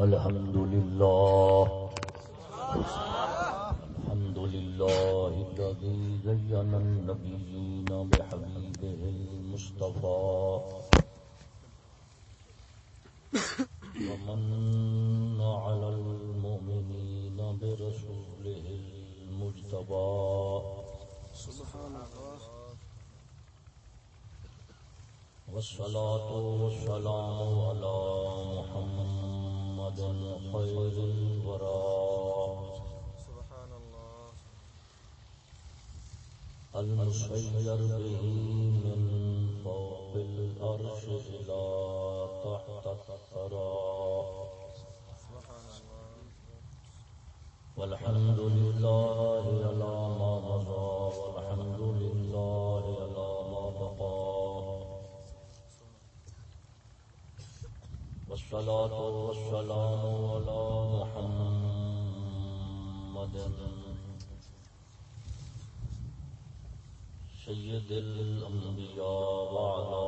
الحمد لله الحمد لله الذي زين النبيين بحبيبه المصطفى ومن على المؤمنين برسوله المجتبى سبحان الله. والصلاة والسلام على محمد خير الورى. سبحان الله المسير به من فوق الأرش إلى تحت الثرى. والحمد لله على ما مضى والحمد لله على ما بقى. والصلاة والسلام على محمد. سيد الأنبياء وعلى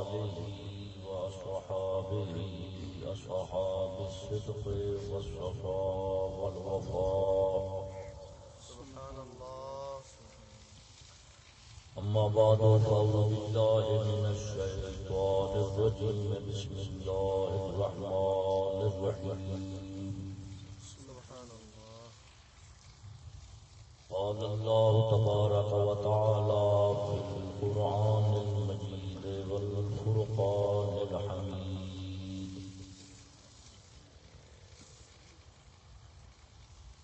آله وأصحابه أصحاب الصدق والصفاء والوفاء. سبحان الله أما بعد فأعوذ بالله من الشيطان الرجيم. بسم الله الرحمن الرحيم. سبحان الله قال الله تبارك وتعالى في القرآن المجيد والفرقان الحميد.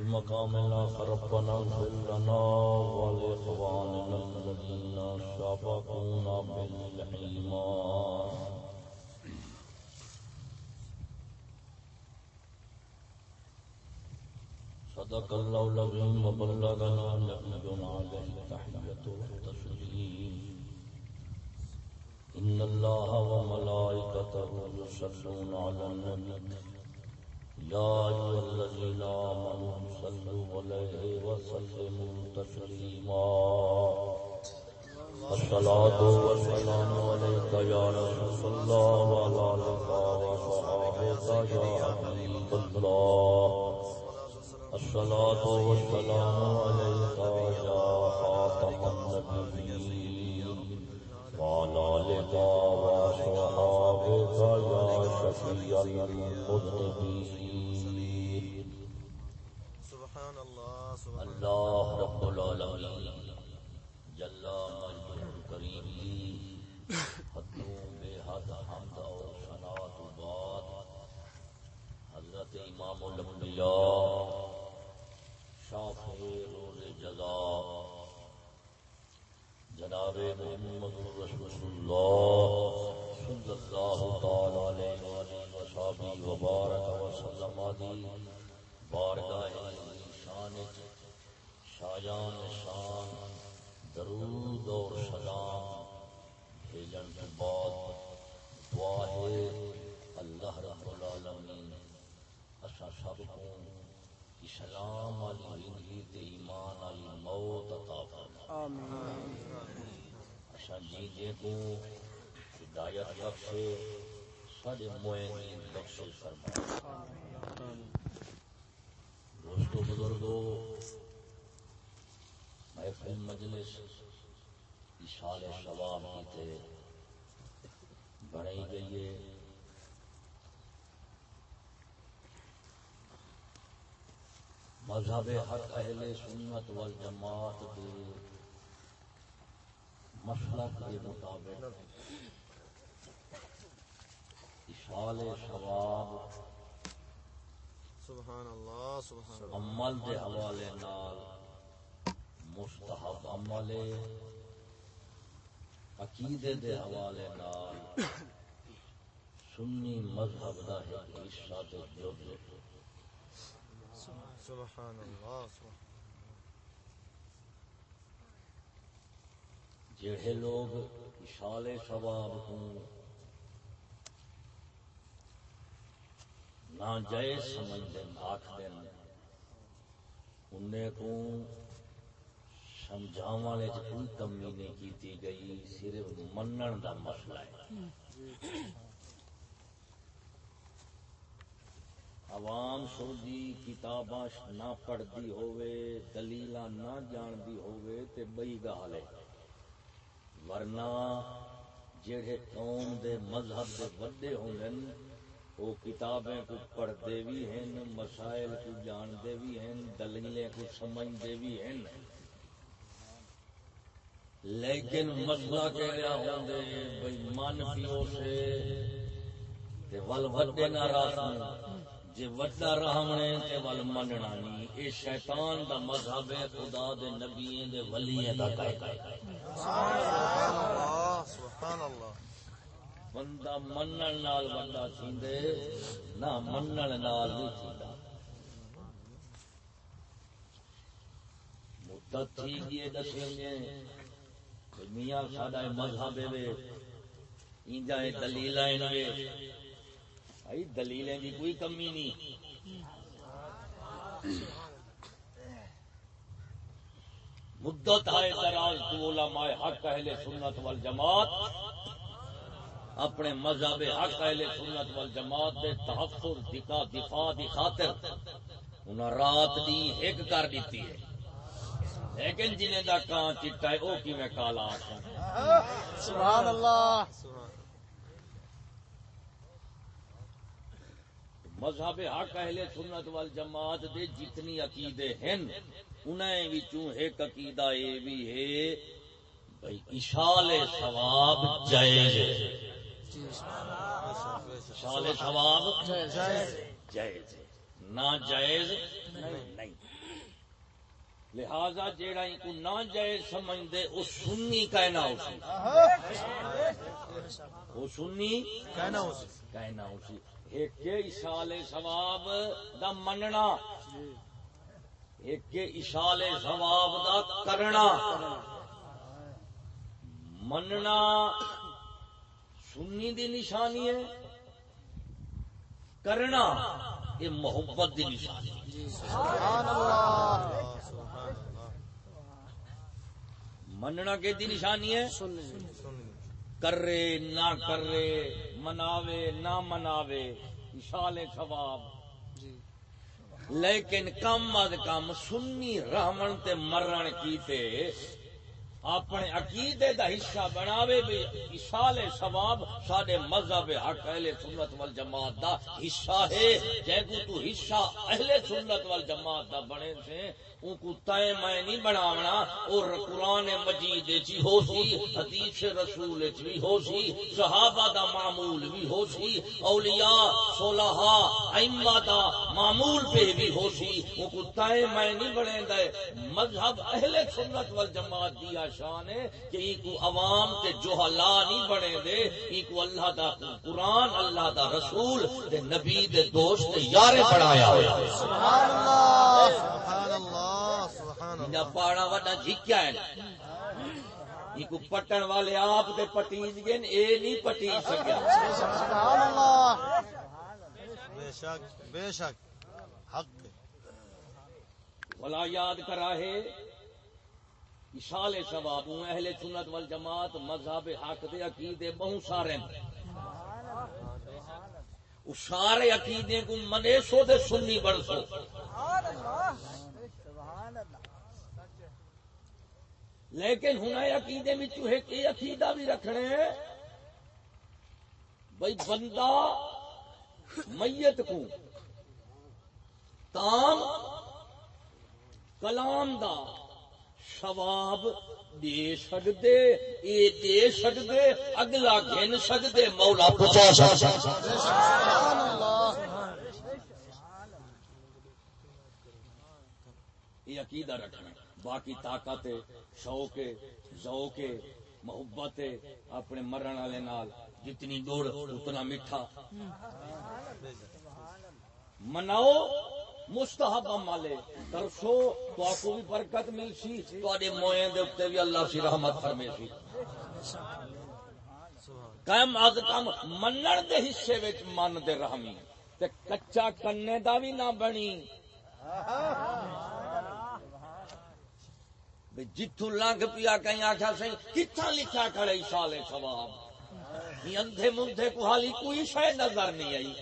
في مقام آخر ربنا اغفر لنا ولإخواننا الذين سبقونا بالإيمان. صدق الله العظيم وبلغنا نبينا عليه التحية والتسليم. إن الله وملائكته يصلون على النبي. يا أيها الذين آمنوا صلوا عليه وسلموا تسليما. الصلاة والسلام عليك يا رسول الله وعلى آلك يا حبيب الله. الصلاة والسلام عليك يا خاتم النبيين. وعلى آلك وصحبك يا شفيع المذنبين سبحان الله سبحان اللہ رب العالمین جل مجد کریم حدوں بے حد حمد اور صلاۃ بعد حضرت امام الانبیاء شاف روز جزا جناب محمد رسول اللہ صلی اللہ تعالی علیہ وآلہ وسلم دی بارگاہ شان شاجان شان درود اور سلام بھیجن کے بعد دعا ہے اللہ رب العالمین اسا سب کو اسلام والی زندگی تے ایمان والی موت عطا فرما اسا جی دے کو ہدایت بخشے، سارے مومنین بخشے فرما دوستو بزرگو محفل مجلس اشال شباب کی تے بنائی گئی ہے۔ مذہب حق، اہل سنت والجماعت کے مسلک کے مطابق اشال شباب سبحان اللہ سبحان اللہ۔ عمل دے حوالے نال مستحب عمل عقیدے دے حوالے نال سنی مذہب دا ایک حصہ جز سبحان اللہ سبحان جڑے لوگ اشالے ثواب ہوں، نہ جائز سمجھ دین آخ دین انہیں کو سمجھاوانے چ کوئی کمی نہیں کیتی گئی، صرف منن دا مسئلہ ہے۔ عوام سوجی کتاباں نہ پڑھتی ہوئے دلیلاں نہ جانتی ہوئے تے بئی گال ہے۔ ورنہ جڑے قوم دے مذہب دے وڈے ہوندن وہ کتابیں کو پڑھتے بھی ہیں مسائل کو جانتے بھی ہیں دلیلیں کو سمجھتے بھی ہیں لیکن مسئلہ کہہ رہا ہوندے بھئی من پیو سے، تے ول وڈے ناراض جے وڈا رہمنے تے ول مننا نہیں اے شیطان دا مذہب ہے، خدا دے نبییں دے ولییں دا کہے کہے اللہ سبحان اللہ بندہ منن نال بندہ تھیندے نہ منن نال نہیں تھیندا مدت تھی گئی دسیں گے میاں ساڈا مذہب ہے اینجا دلیلیں نے بھائی دلیلیں دی کوئی کمی نہیں مدت ہے دراز تو علماء حق اہل سنت والجماعت اپنے مذہب حق اہل سنت والجماعت دے تحفظ دفاع دفاع دی خاطر انہاں رات دی ایک کر دیتی ہے۔ لیکن جنہیں دا کان چٹا ہے او کیویں کالا آسان سبحان اللہ مذہب حق اہل سنت والجماعت دے جتنی عقیدے ہیں انہیں وچوں ایک عقیدہ اے بھی ہے، بھئی اشال ثواب جائز ہے۔ اشال ثواب جائز ہے۔ جائز نہیں۔ لہذا جیڑا ان کو نہ جائز سمجھ دے وہ سنی کہنا اسی وہ سنی کہنا اسی کہنا اسی ایک اشال ثواب دا مننا۔ ایک اشال ثواب دا کرنا۔ مننا سنی دی نشانی ہے، کرنا یہ محبت دی نشانی ہے۔ سبحان اللہ مننا کے دی نشانی ہے؟ کرے، نہ کرے، مناوے، نہ مناوے اشال ثواب لیکن کم از کم سنی رامن تے مرن کیتے اپنے عقیدے دا حصہ بناوے بھی اصال ثواب سارے مذہب حق اہل سنت وال جماعت دا حصہ ہے۔ جے کو تو حصہ اہل سنت وال جماعت دا بنے سے ان کو تائے میں نہیں بناونا اور قرآن مجید چی ہو سی، حدیث رسول چ بھی ہو سی، صحابہ دا معمول بھی ہو سی، اولیاء، صلحاء، ائمہ دا معمول پہ بھی ہو سی۔ ان کو تائے میں نہیں بنے دے مذہب اہل سنت والجماعت دیا شان ہے کہ ان کو عوام تے جوہلا نہیں بنے دے ان کو اللہ دا قرآن، اللہ دا رسول تے نبی دے دوست تے یارے بڑھایا ہوا سبحان اللہ سبحان اللہ! سبحان اللہ پاڑا وڈا جھکیا ہے یہ کو پٹن والے آپ تے پٹیج گئے اے نہیں پٹیج سکیا سبحان اللہ بے شک بے شک حق ولا یاد کرا ہے اشال ثواب ہوں اہل سنت والجماعت مذہب حق دے عقیدے بہت سارے سارے عقیدے کو منے سو دے سنی برسو لیکن ہن اے عقیدے میں ایک یہ عقیدہ بھی رکھنے ہے، بھئی بندہ میت کو تام کلام دا ثواب دے سکدے، اے دے سکدے، اگلا گن سکدے، مولا پہنچا سکدا سبحان اللہ یہ عقیدہ رکھنا۔ باقی طاقت شوق ذوق محبت اپنے مرن والے نال، جتنی دوڑ، اتنا میٹھا۔ مناؤ مستحب عمالے درسو تو آپ کو بھی برکت مل سی تو موئیں دے اتے بھی اللہ سی رحمت فرمے سی قائم از کم منن دے حصے وچ من دے رحمی۔ تے کچا کنے دا بھی نہ بنی۔ بھی جتھو لنگ پیا کہیں آخیا سی کتنا لکھا کھڑے سال سواب اندھے مندھے کو حالی کوئی شے نظر نہیں آئی۔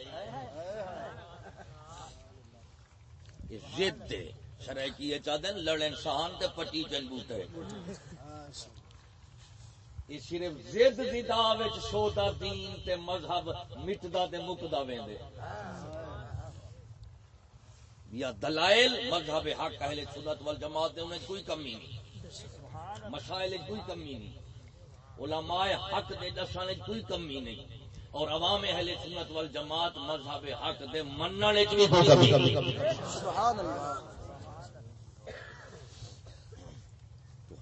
یہ ضد شرح کی یہ چاہتے ہیں لڑن سہان تے پٹی چن بوٹے یہ صرف ضد دی دعا وچ سودا دین تے مذہب مٹدا تے مکدا ویندے۔ یا دلائل مذہب حق اہل سنت والجماعت دے انہیں کوئی کمی نہیں۔ مسائل کوئی کمی نہیں۔ علماء حق دے دساں وچ کوئی کمی نہیں۔ اور عوام اہل سنت والجماعت مذہب حق دے منن وچ بھی کوئی کمی نہیں۔ سبحان اللہ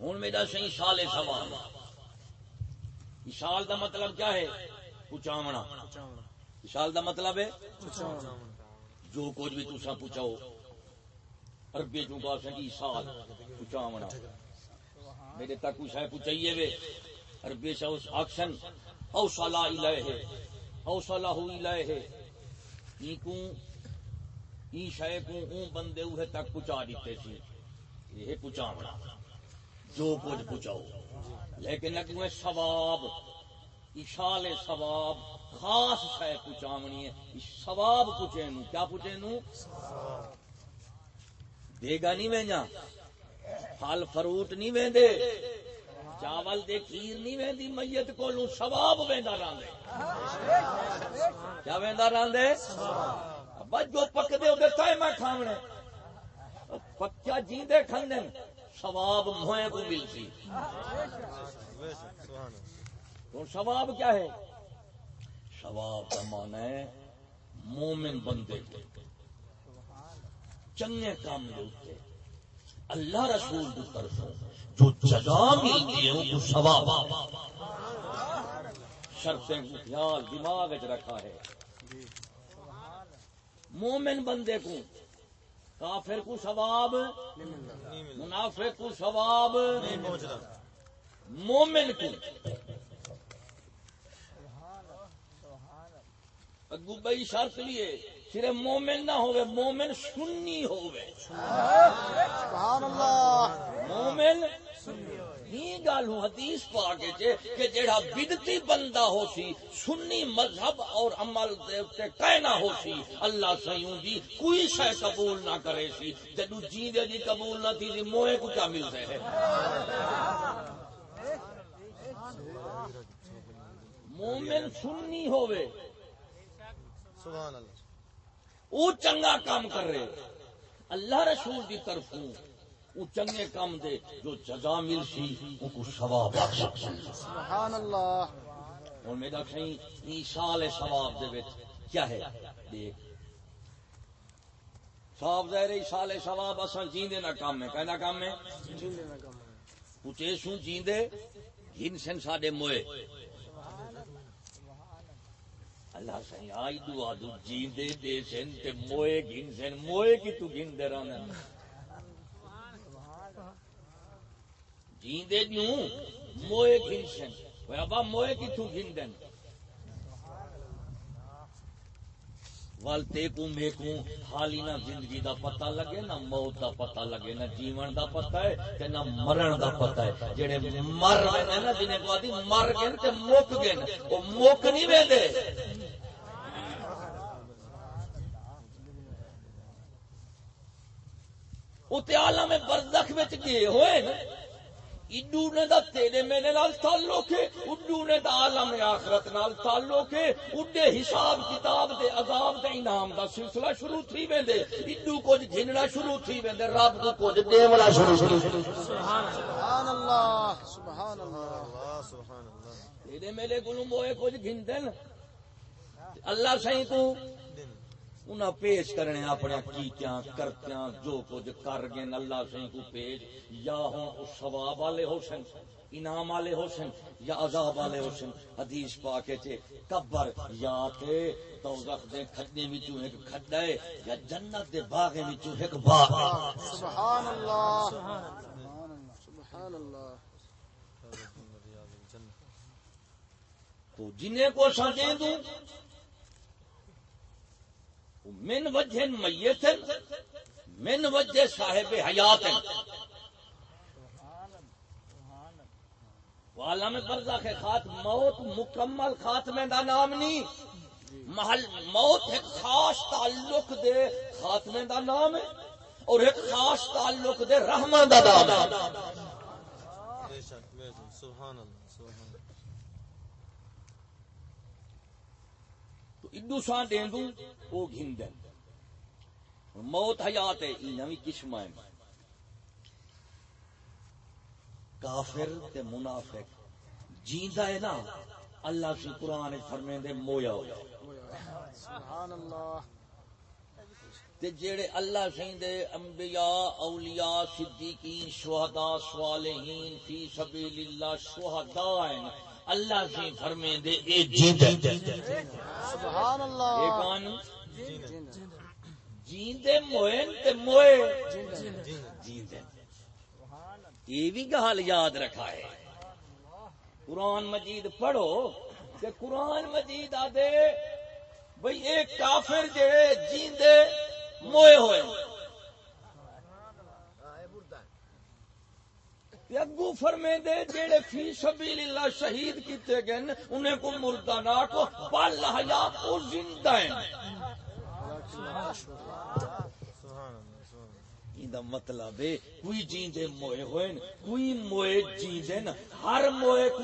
ہوں میرا صحیح سال سوال۔ اشال دا مطلب کیا ہے؟ پچاونا اشال دا مطلب ہے؟ جو کچھ بھی تسا پوچھاؤ، عربی چوں کا سن اشال پچاونا میرے تک کچھ ہے پوچھائیے وے۔ عربی سے اس اکشن او صلا الہ او صلاح الہ ای کو ای شے کو اون بندے اوہ تک پہنچا دیتے سی یہ پچاونا جو کچھ پوچھاؤ لیکن اگویں ثواب اشال ثواب خاص شے پچاونی ہے۔ ثواب پوچھے نو کیا پوچھے نو دے گا نہیں وینجا پھل فروٹ نہیں ویندے، چاول دے کھیر نہیں ویندی، میت کولوں ثواب ویندا راندے کیا ویندا راندے ابا جو پکدے او تے میں کھاونے۔ پکیا جیندے کھندے ثواب موئے کو ملتی۔ تو ثواب کیا ہے؟ ثواب کا مانا ہے مومن بندے کے۔ چنگے کام دے اللہ رسول کی طرفوں جو جزا ملتی ہے ان کو ثواب شرطیں کو خیال دماغ وچ رکھا ہے۔ مومن بندے کو کافر کو ثواب، منافق کو ثواب، مومن کو۔ اگو بئی شرط بھی ہے۔ صرف مومن نہ ہوئے مومن سنی ہوئے۔ سبحان اللہ۔ مومن گل ہوں حدیث پا کے جے کہ جیڑا بدتی بندہ ہو سی سنی مذہب اور عمل اتے کہنا ہو سی اللہ سیوں دی کوئی شے قبول نہ کرے سی۔ جدو جیندے دی قبول نہ تھی موئے کو کیا ملتے ہے مومن سنی ہوئے۔ سبحان اللہ۔ وہ چنگا کام کر رہے اللہ رسول کی طرف وہ چنگے کام دے جو جزا مل سی ان کو ثواب بخش سبحان اللہ۔ اور میرا کہیں ایشال ثواب دے وچ۔ کیا ہے؟ دیکھ۔ صاحب ظاہر ایشال ثواب اساں جیندے نہ کام ہے کہنا کام ہے پوچھے سوں جیندے؟ ہن سن ساڈے موئے۔ اللہ سائیں آئی دعا دو جیندے دے سن تے موئے گھن سن، موئے کی تو گھن دے رہنا جیندے دیوں، موئے گھن سن۔ وہ ابا، موئے کی تو گھن دین والتے کو میں حالی نہ زندگی دا پتہ لگے، نہ موت دا پتہ لگے، نہ جیون دا پتہ ہے، تے نہ مرن دا پتہ ہے۔ جڑے مر گئے نا، جنہیں کو آدھی مر گئے تے مک گئے وہ مک نہیں ویندے۔ اتنے عالم برزخ وچ گئے ہوئے نا اڈو نے دا تیرے میرے نال تعلق ہے اڈو نے دا عالم آخرت نال تعلق ہے اڈے حساب کتاب دے عذاب دے انعام دا سلسلہ شروع تھی ویندے اڈو کچھ گھننا شروع تھی ویندے رب کو کچھ دیونا شروع شروع سبحان اللہ سبحان اللہ سبحان اللہ تیرے میرے کو موئے کچھ اللہ سہی تو انہاں پیش کرنے اپنے کیتیاں کرتیاں جو کچھ کر گئے اللہ سے کو پیش یا ہوں ثواب والے ہو سن انعام والے ہو سن یا عذاب والے ہو سن حدیث پاکے چے قبر یا تے دوزخ دے کھڈے وچوں ایک کھڈا ہے یا جنت دے باغ وچوں ایک باغ سبحان اللہ سبحان اللہ سبحان اللہ تو جنہیں کو سا دے دوں من وجہ میت من وجہ صاحب حیات عالم برزخ خات موت مکمل خاتمے دا نام نہیں، محل موت ایک خاص تعلق دے خاتمے دا نام ہے اور ایک خاص تعلق دے رحمت دا نام ہے۔ سبحان اللہ سبحان اللہ تو ادو سان دین دوں وہ گھن دیں موت حیات ہے یہ نوی قسم ہے۔ کافر تے منافق جیندا ہے نا۔ اللہ سے قرآن فرمے دے مویا ہو سبحان اللہ تے جیڑے اللہ سے دے انبیاء اولیاء صدیقین شہداء صالحین فی سبیل اللہ شہداء ہیں۔ اللہ سے فرمے دے اے جیندے سبحان اے اللہ کون؟ جیندے موئن تے موئے۔ جیندے۔ یہ بھی گال یاد رکھا ہے۔ قرآن مجید پڑھو کہ قرآن مجید آدھے بھئی ایک کافر جے جیندے موئے ہوئے تے اگو فرمے دے جیڑے فی سبیل اللہ شہید کیتے گئے انہیں کو مردہ نہ کو، بل حیات او زندہ ہیں۔ دا مطلب ہے، کوئی جیندے موئے ہوئے کوئی موئے جیندے نا ہر موئے کو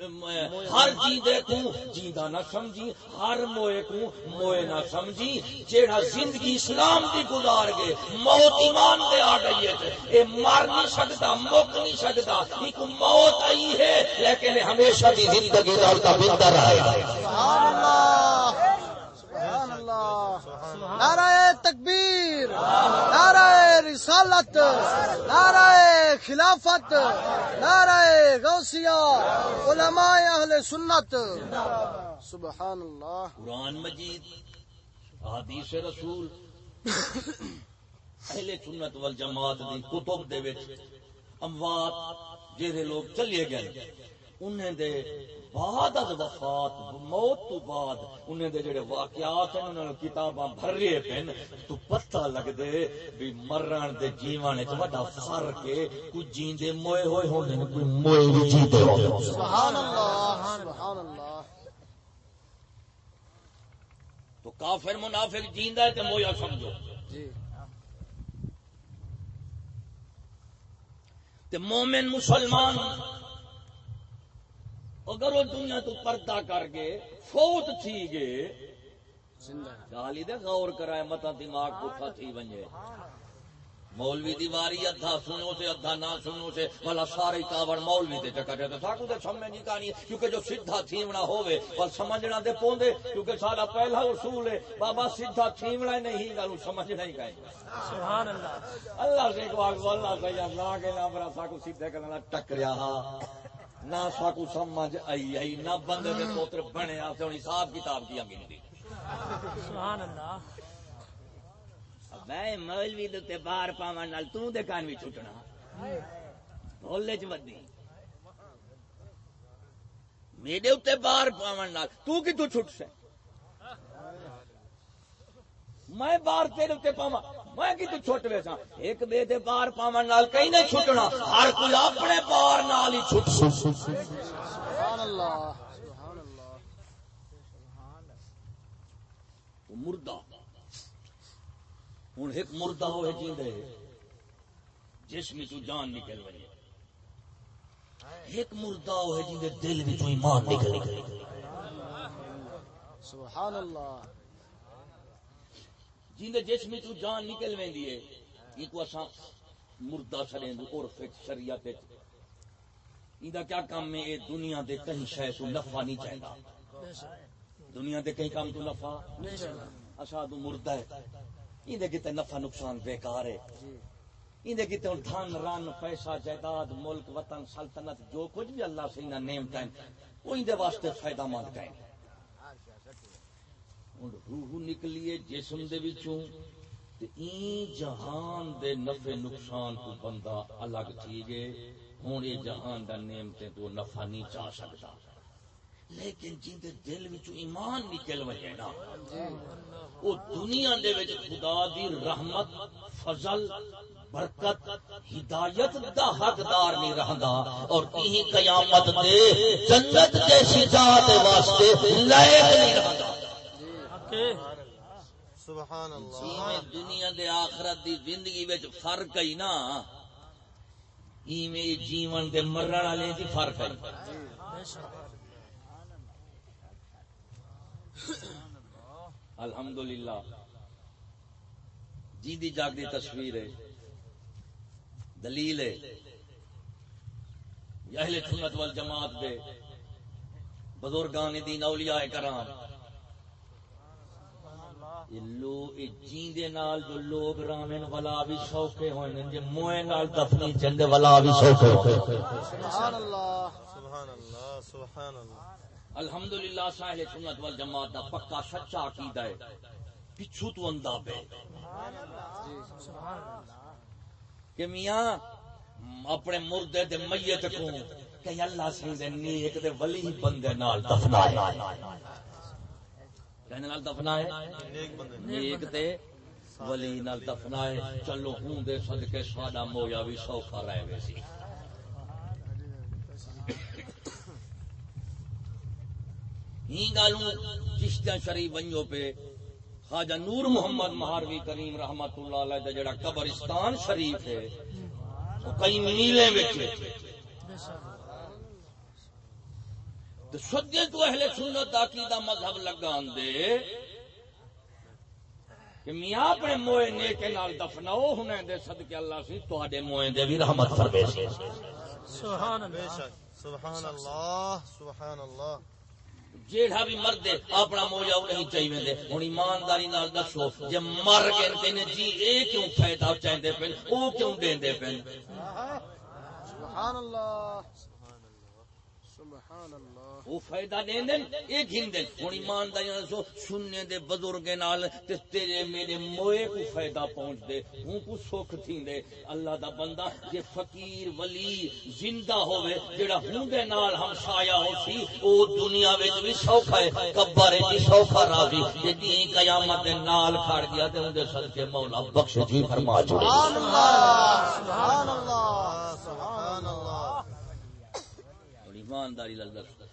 ہر جیندے کو جیندا نہ سمجھی، ہر موئے کو موئے نہ سمجھی جیڑا زندگی اسلام دی گزار گئے، موت ایمان دے آ گئی ہے۔ اے مر نہیں سکتا، مک نہیں سکتا، ایک موت آئی ہے، لیکن ہمیشہ دی زندگی نال کا بندہ رہے گا۔ سبحان اللہ سبحان اللہ۔ نعرہ تکبیر، نعرہ رسالت، نعرہ خلافت، نعرہ غوثیہ، علماء اہل سنت۔ سبحان اللہ قرآن مجید حدیث رسول، اہل سنت والجماعت دی کتب دے وچ اموات جہے لوگ چلے گئے۔ انہیں دے بعد از وفات موت تو بعد انہیں دے جڑے واقعات ہیں انہوں نے کتاباں بھر رہے پن تو پتہ لگ دے بھی مرن دے جیون وچ بڑا فرق ہے کوئی جیندے موئے ہوئے ہوندے نے کوئی موئے بھی جیندے ہوندے سبحان اللہ سبحان اللہ۔ تو کافر منافق جیندا ہے تے مویا سمجھو۔ جی۔ تے مومن مسلمان اگر وہ دنیا تو پردہ کر کے فوت تھی زندہ گالی دے غور کرائے متا دماغ پٹھا تھی ونجے مولوی دیواری ادھا سنو سے ادھا نہ سنو سے والا سارے کاوڑ مولوی تے چکا جاتا ساکو تے سمجھ نہیں کہانی کیونکہ جو سیدھا تھیونا ہوئے اور سمجھنا دے پوندے کیونکہ سارا پہلا اصول ہے بابا سیدھا تھیونا ہی نہیں گالو سمجھنا ہی کہیں۔ سبحان اللہ۔ اللہ سے بار اللہ سے نہ کے نہ برا ساکو سیدھے کرنا ٹکریا ہا۔ نہ ساکو سمجھ آئی آئی نہ بندے دے پوتر بنے آتے ہوں حساب کتاب کی نہیں سبحان اللہ۔ میں مولوی دے تے باہر پاون نال تو دے کان وی چھٹنا۔ بولے چ ودی۔ میرے اوتے باہر پاون نال تو کی تو چھٹ سے میں باہر تیرے اوتے پاواں۔ میں کی تو چھٹ ویسا ایک دے دے باہر پاون نال کہیں نہیں چھٹنا ہر کوئی اپنے باہر نال ہی چھٹ سبحان اللہ سبحان اللہ مردہ۔ ہوں ایک مردہ ہوئے جیندے جسم چو جان نکل وجے ایک مردہ ہوئے جیندے دل بھی ایمان نکل گئے سبحان اللہ جیندے جسم چو جان نکل ویندی ہے ایک اساں مردہ سڑیں دو عرف شریعت وچ۔ ایندا کیا کام ہے؟ اے دنیا دے کہیں شے تو نفع نہیں چاہندا دنیا دے کہیں کام تو نفع؟ اساں اساد مردہ ہے۔ اندے کتے نفع نقصان بیکار ہے۔ اندے کتے ہن دھن، رن، پیسہ، جائیداد، ملک، وطن، سلطنت، جو کچھ بھی اللہ سے انہاں نعمت ہیں وہ اندے واسطے فائدہ مند ہیں۔ ہن روح نکلیے جسم دے وچوں تے این جہان دے نفع نقصان کو بندہ الگ تھی گئے ہن یہ جہان دا نعمتیں تو نفع نہیں چاہ سکتا لیکن جن دے دل وچوں ایمان نکل وجے نا وہ دنیا دے وچ خدا دی رحمت فضل برکت ہدایت دا حقدار نہیں رہندا اور کہیں قیامت دے جنت جیسی ذات واسطے لائق نہیں رہندا حقے سبحان اللہ. جیویں دنیا دے آخرت دی زندگی وچ فرق ہے نا ایویں جیون دے مرن والے دی فرق ہے۔ الحمدللہ۔ جی دی جاگ دی تصویر ہے۔ دلیل ہے۔ یہ اہل سنت والجماعت دے بزرگان دین اولیاء کرام۔ جیندے نال جو لوگ رامن والا بھی سوکھے ہوئے جے موئے نال دفنی چندے والا بھی سوکھے ہوئے سبحان اللہ سبحان اللہ سبحان اللہ الحمدللہ ساحل سنت والجماعت دا پکا سچا عقیدہ ہے۔ پچھو تو اندہ سبحان اللہ کہ میاں، اپنے مردے دے میت کو کہ اللہ سے دے نیک دے ولی بندے نال دفنائے کہنے نال دفنائے نیک بندے نیک تے ولی نال دفنائے چلو ہوں دے صدقے، ساڈا مویا بھی سوکھا رہ گئے سی۔ ہی گالوں چشتیاں شریف ونجو پہ خواجہ نور محمد مہاروی کریم رحمت اللہ علیہ دا جڑا قبرستان شریف ہے، وہ کئی میلے وچ شک تو اہل سنت عقیدہ مذہب لگان دے کہ میاں اپنے موئے نیکے نال دفناؤ ہنے دے صدقے اللہ سی تواڈے موئے دے بھی رحمت فرمے سی۔ سبحان اللہ سبحان اللہ سبحان اللہ۔ جیڑا بھی مرد ہے اپنا مویا وہ نہیں چاہیے دے۔ ہن ایمانداری نال دسو جے مر گئے تے نے جی اے کیوں فائدہ چاہندے پن؟ او کیوں دیندے پن؟ سبحان اللہ۔ سبحان اللہ۔ وہ فائدہ دین دین ایمانداری سننے دے بزرگ نال تے تیرے میرے موئے کو فائدہ پہنچ دے ہوں کو سکھ تھیندے۔ اللہ دا بندہ جے فقیر ولی زندہ ہوے جڑا ہوں دے نال ہمسایا ہو سی او دنیا وچ بھی سوکھا ہے قبر وچ بھی سوکھا راضی۔ جے دی قیامت دے نال کھڑ گیا تے اون دے صدقے مولا بخش۔ جی فرما چھوڑے سبحان اللہ سبحان اللہ سبحان اللہ۔ ایمانداری دس۔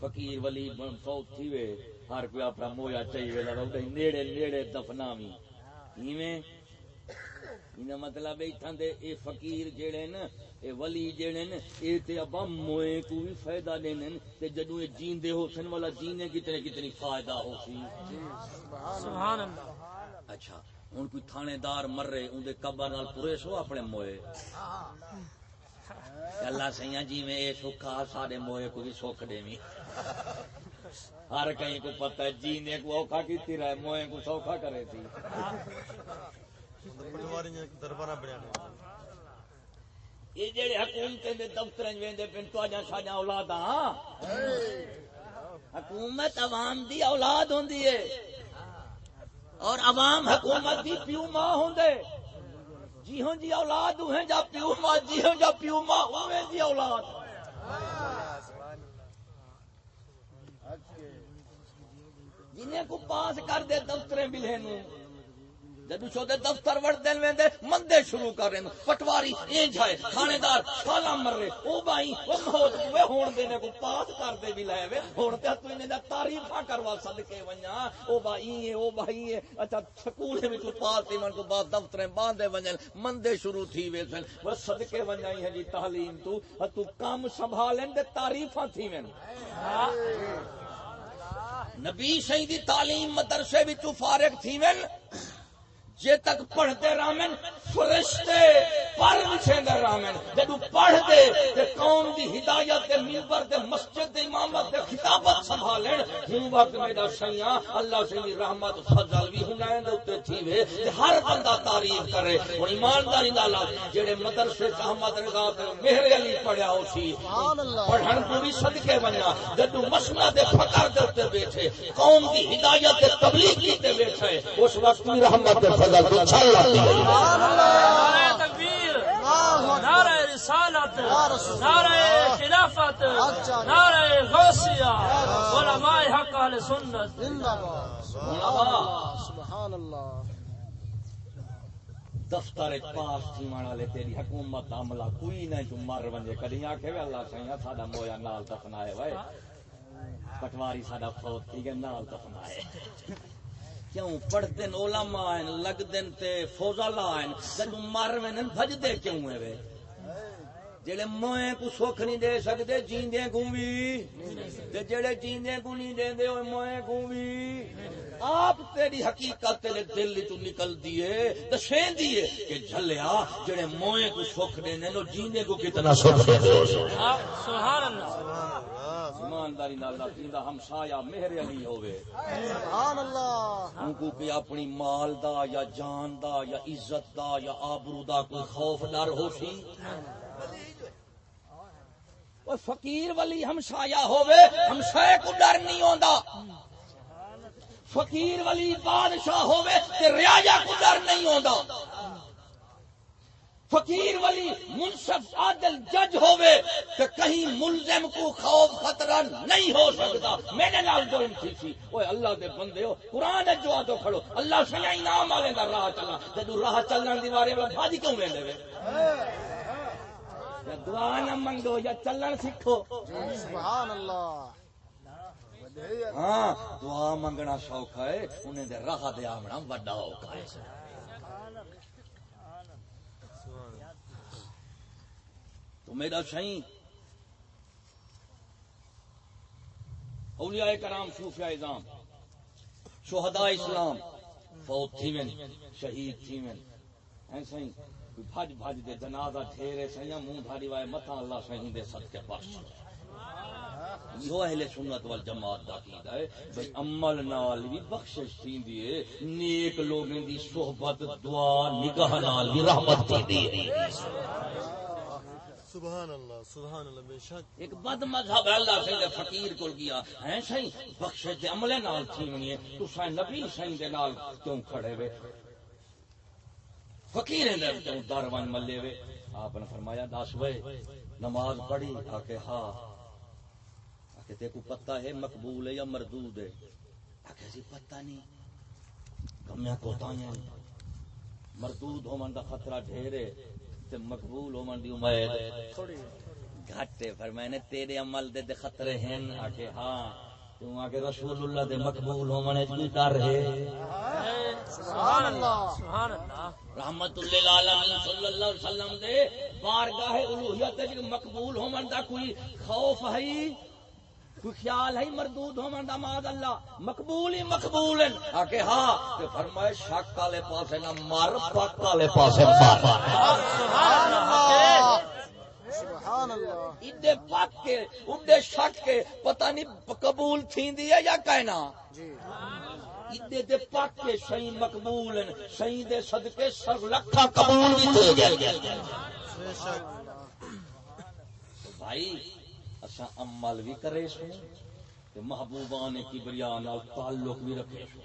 فقیر ولی بن فوت تھی وے ہر کوئی اپنا مویا چاہیے لگا اودے نیڑے نیڑے دفناوی ایویں؟ اینا مطلب ایتھاں دے اے فقیر جڑے نا اے ولی جڑے نا اے تے ابا موئے کو بھی فائدہ دینن تے جدوں اے جیندے ہو سن والا جینے کتنے کتنی فائدہ ہو سی۔ سبحان اللہ۔ اچھا ہن کوئی تھانے دار مر رہے اون دے قبر نال پورے سو اپنے موئے۔ کہ اللہ سیاں جی میں اے سکھا سارے موئے کو بھی سکھ دیویں ہر کہیں کو پتہ ہے جینے کو اوکھا کیتی رہے، موئے کو سوکھا کرے تھی یہ جڑے حکومتیں دے دفتر ویندے پن تو اجا ساجا اولاداں حکومت عوام دی اولاد ہوندی ہے اور عوام حکومت دی پیو ماں ہوندے۔ جی ہوں جی اولاد ہیں جا پیو ماں جی ہوں جا پیو ماں ہوئے جی اولاد۔ جنہیں کو پاس کر دے دفتر ملے نے جدو چھو دے دفتر وڑ دل میں دے، مندے شروع کر رہے پٹواری اینج ہے تھانے دار سالا مر رہے او بھائی، او موت ہوئے، ہون دینے کو پاس کر دے بھی لائے وے، ہون تے تو انہیں دا تعریفہ کروا صدقے ونیا او بھائی ہے او بھائی ہے اچھا سکولے میں تو پاس تھی، من کو بعد دفتریں باندھے ونجن، مندے شروع تھی وے سن۔ بس صدقے ونیائی ہے جی تعلیم تو تو کام سنبھالیں دے تعریفہ تھی میں نبی شہیدی تعلیم مدرسے بھی تو فارغ تھی میں جے تک پڑھتے رامن فرشتے پر وچھے رامن۔ جدو پڑھ دے تے قوم دی ہدایت تے منبر تے مسجد تے امامت تے خطابت سنبھالن ہوں وقت میرا سیاں اللہ سے بھی رحمت فضل بھی ہنائیں دے اوتے تھی وے تے ہر بندہ تعریف کرے۔ ہن ایمانداری نال جڑے مدرسے احمد رضا تے مہر علی پڑھیا ہو سی۔ پڑھن پوری صدقے بنیا جدو مسئلہ دے فقر دے اوتے بیٹھے قوم دی ہدایت تے تبلیغ کیتے بیٹھے اس وقت بھی رحمت فضل تو چھل لاتی ہے نعرہ تکبیر نعرہ رسالت نعرہ خلافت نعرہ غوثیہ علماء حق اہل سنت۔ سبحان اللہ دفتر پاس والے تیری حکومت عملہ کوئی نہیں تو مر ونجے کدی آکھے اللہ سائیں ساڈا مویا نال دفنائے وے۔ پٹواری ساڈا فوت تھی گئے نال دفنائے کیوں پڑھ دن علماء ہیں لگ دن تے فوزلا ہیں۔ جدو مر وین بھج دے کیوں ہے وے؟ جڑے موئے کو سکھ نہیں دے سکتے جیندے کو بھی؟ تے جڑے جیندے کو نہیں دے دے اوے موئے کو بھی؟ آپ تیری حقیقت تیرے دل تو نکل دیے دسیں دیے کہ جھلیا، جڑے موئے کو سکھ دینے نو جیندے کو کتنا سکھ دے۔ سبحان اللہ۔ ایمانداری نال دا تیندا ہمسایا مہر علی ہوے سبحان اللہ ان کو کہ اپنی مال دا یا جان دا یا عزت دا یا آبرو دا کوئی خوف ڈر ہو سی؟ فقیر ولی ہمسایا ہوے ہمسائے کو ڈر نہیں ہوندا۔ فقیر ولی بادشاہ ہوے تے ریاجا کو ڈر نہیں ہوندا۔ فقیر ولی منصف عادل جج ہوے تے کہیں ملزم کو خوف خطرہ نہیں ہو سکتا۔ میرے نال جو تھی تھی۔ اوے اللہ دے بندے ہو قرآن جو آدھو کھڑو۔ اللہ سے انعام والے دا راہ چلا جدو راہ چلن دی بارے میں بھاجی کیوں ویندے وے؟ یا دعا نہ منگو یا چلن سیکھو۔ سبحان اللہ ہاں دعا منگنا سوکھا ہے انہیں دے راہ دے آمنا وڈا اوکھا ہے۔ تو میرا سائیں اولیاء کرام صوفیاء ازام شہداء اسلام، فوت تھی وین شہید تھی وین ہیں سائیں بھج بھج دے جنازہ ٹھیرے سائیں منہ دھاری وائے متا اللہ سائیں دے صدقے بخش۔ یہ اہل سنت وال جماعت دا عقیدہ ہے، بھئی عمل نال بھی بخشش تھیندی ہے۔ نیک لوگوں دی صحبت، دعا، نگاہ نال بھی رحمت تھیندی ہے۔ سبحان اللہ سبحان اللہ بے شک۔ ایک بد مذہب اللہ سے فقیر کو گیا۔ ہیں سہی؟ بخشش دے عملے نال تھیونی ہے تو سائیں نبی سائیں دے نال کیوں کھڑے وے؟ فقیر دے کیوں دروان ملے وے؟ آپ نے فرمایا، دس وے، نماز پڑھی، آکے ہاں۔ آکے تے کو پتہ ہے مقبول ہے یا مردود ہے؟ آکے سی پتہ نہیں۔ کمیاں کوتاں ہیں۔ مردود ہومن دا خطرہ ڈھیرے تے مقبول ہومن دی امید گھاٹے پر میں نے تیرے عمل دے دے خطرے ہیں۔ آکے ہاں تم آکے رسول اللہ دے مقبول ہو منے کوئی ڈر ہے۔ سبحان اللہ سبحان اللہ۔ رحمت اللہ علیہ صلی اللہ علیہ وسلم دے بارگاہ الوہیت دے مقبول ہو من دا کوئی خوف ہے؟ کوئی خیال ہے مردود ہو من دا ماد اللہ؟ مقبول ہی مقبول ہیں۔ آکے ہاں تے فرمائے، شک والے پاسے نہ مر پاک والے پاسے مر سبحان اللہ سبحان اللہ ایڈے پاک کے اڈے شک کے، پتہ نہیں قبول تھیندی ہے یا کہنا۔ جی ایڈے دے پاک کے صحیح مقبول ہیں۔ صحیح دے صدقے سر لکھا قبول بھی تھے گئے۔ بے شک بھائی اسا عمل بھی کرے سو تے محبوبان کی بریان تعلق بھی رکھے سو۔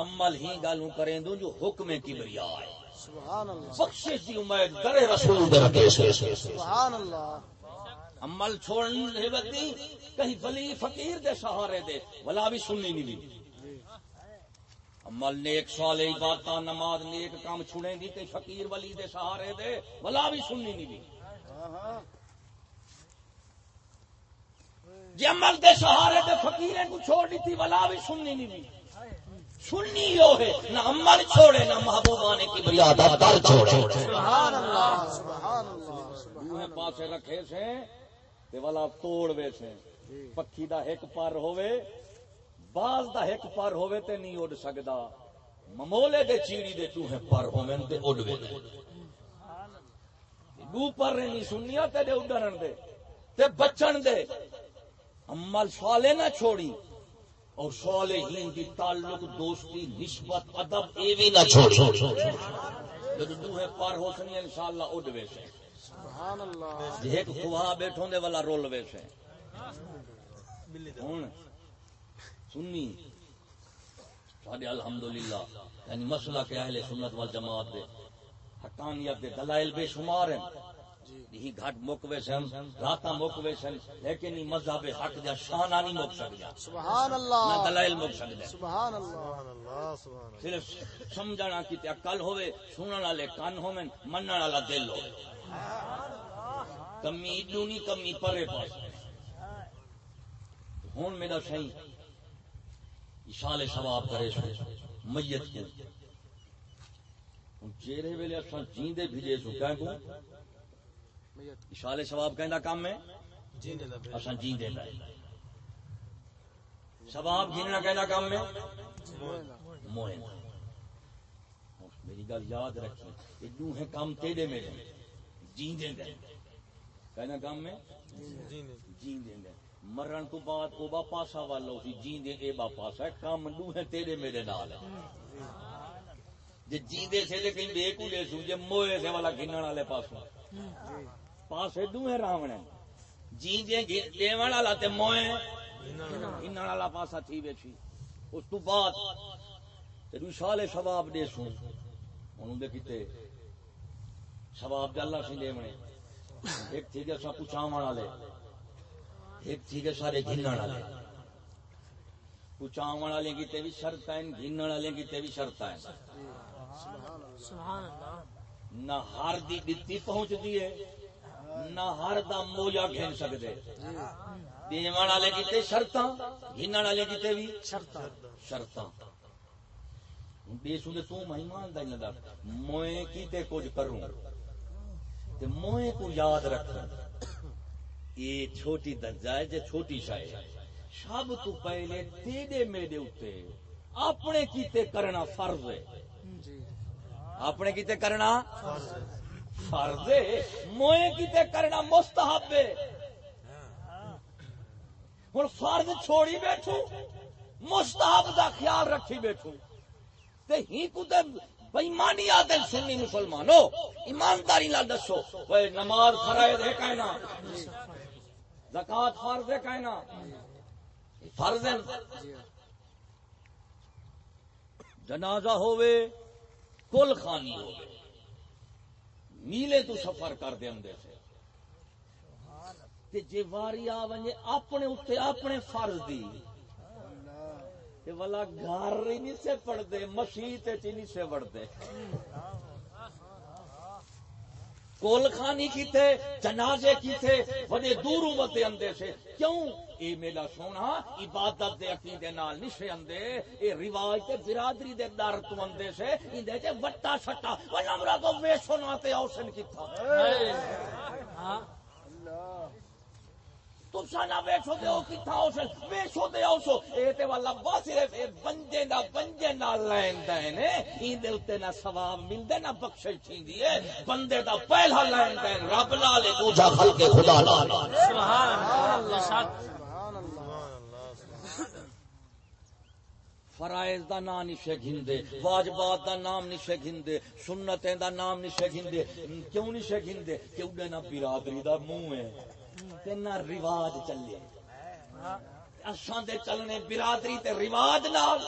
عمل ہی گالوں کریں دو جو حکم کی بریا ہے۔ سبحان اللہ بخشش دی امید کرے رسول دے رکھے سو۔ سبحان اللہ عمل چھوڑنے وقتی کہیں ولی فقیر دے سہارے دے ولا بھی سننی نہیں عمل نیک سوال عبادت نماز نیک کام چھڑیں دی تے فقیر ولی دے سہارے دے ولا بھی سننی نہیں بھی جی عمل دے سہارے دے فقیریں کو چھوڑ دی تھی ولا بھی سننی نہیں سننی ہو ہے نہ عمل چھوڑے نہ محبوبانے کی بریادہ در چھوڑے۔ سبحان اللہ سبحان اللہ پاسے رکھے سے تے والا توڑ وے سے۔ پکھی دا ایک پر ہووے باز دا ایک پر ہووے تے نہیں اڑ سکدا۔ ممولے دے چیڑی دے دوہے پر ہوویں تے اڑ وے۔ اگو پر نہیں سنیا تیرے اڈرن دے۔ تے بچن دے۔ عمل سوالے نہ چھوڑی اور صالحین دی تعلق دوستی نسبت ادب اے بھی نہ چھوڑی۔ جدو دوہے پار ہو سنی انشاءاللہ اڈ ویسے سبحان اللہ جی ایک خواہ بیٹھوں دے والا رول ویسے ہوں سنی؟ ساڈے الحمدللہ یعنی مسئلہ کہ اہل سنت والجماعت دے حقانیت دے دلائل بے شمار ہیں۔ ویسن راتا مک ویسن لیکن یہ مذہب حق دا شانہ نہیں مک سکتا سبحان نہ اللہ۔ دلائل مک سکتا سبحان اللہ۔ سبحان اللہ سبحان اللہ۔ صرف سمجھنا کی تے عقل ہوے سنن والے کان ہوون منن والا دل ہوے کمی ایڈو نہیں کمی پرے پاس۔ ہوں میرا صحیح اشال ثواب کرے میت چہرے ویلے اساں جیندے بھیجے سو کو؟ اشال ثواب کہندا کام ہے؟ اساں جیندے پے ثواب گننا کہندا کام ہے؟ موئن میری گل یاد رکھی یہ ہے کام تیرے میرے۔ جیندے دے کہنا کام میں جینے جیندے۔ دے مرن تو بعد او با پاسا والو سی جیندے اے با پاسا ہے۔ کام دو ہے تیرے میرے نال۔ ہے جے جیندے سے لے کہیں بے کو لے سو جے موئے سے والا گھنن والے پاسوں۔ پاسے دو ہے راونے جیندے دیون والا تے موئے۔ گھنن والا پاسا تھی بیٹھی۔ اس تو بعد تے رسالے ثواب دے سو انہوں دے کیتے ثواب دے اللہ سی دیونے ایک تھی گیا سا پچھاون والے۔ ایک تھی گیا سارے گھنن والے۔ پچھاون والے کیتے بھی شرط ہیں گھنن والے کیتے بھی شرط ہیں۔ سبحان اللہ۔ نہ ہر دی دتی پہنچتی ہے۔ نہ ہر دا موجا گھن سکتے دیون والے کیتے شرطاں گھنن والے کیتے بھی شرطا شرطاں۔ بے سنے تو مہمان دا۔ نہ موئے کیتے کچھ کروں۔ تے موئے کو یاد رکھ یہ چھوٹی درجہ ہے جے چھوٹی شاید سب تو پہلے تیرے میرے اتے اپنے کیتے کرنا فرض ہے۔ جی۔ اپنے کیتے کرنا فرض ہے۔ فرض موئے کیتے کرنا مستحب ہے۔ ہوں فرض چھوڑی بیٹھو، مستحب دا خیال رکھی بیٹھو۔ تے ہی کو تے بےمانی آدل سنی مسلمانو، ایمانداری نال دسو وہ نماز فرائض ہے کہنا زکات فرض ہے کہنا فرض ہے۔ جنازہ ہووے، کل خانی ہووے۔ میلے تو سفر کر دے اندے سے تے جے واری آ ونجے اپنے اتے اپنے فرض دی۔ تے والا گھر ہی نہیں سے پڑھ دے مسیح تے چی نہیں سے پڑھ دے کول خانی کی تھے جنازے کی تھے وڈے دور بتے اندے سے۔ کیوں؟ اے میرا سونا عبادت دے عقیدے نال نشے اندے۔ اے رواج تے برادری دے در تو اندے سے۔ اندے تے وٹا سٹا۔ ونمرا تو ویسو نہ تے اوسن کیتا۔ ہاں۔ تسا نہ ویسو دے او کیتا اوسن ویسو دے اوسو اے تے والا با صرف اے بنجے دا بنجے نال لین دین این دے اوتے نہ ثواب ملدے، نہ بخشش تھیندی ہے۔ بندے دا پہلا لین دین، رب نال ہے دوجا خلق خدا نال سبحان اللہ سبحان اللہ سبحان اللہ فرائض دا نام نشے گھندے واجبات دا نام نشے گھندے سنتیں دا نام نشے گھندے کیوں نشے گھندے کہ اڈے نہ برادری دا منہ ہے۔ تے نہ رواج چلے۔ اساں دے چلنے برادری تے رواج نال۔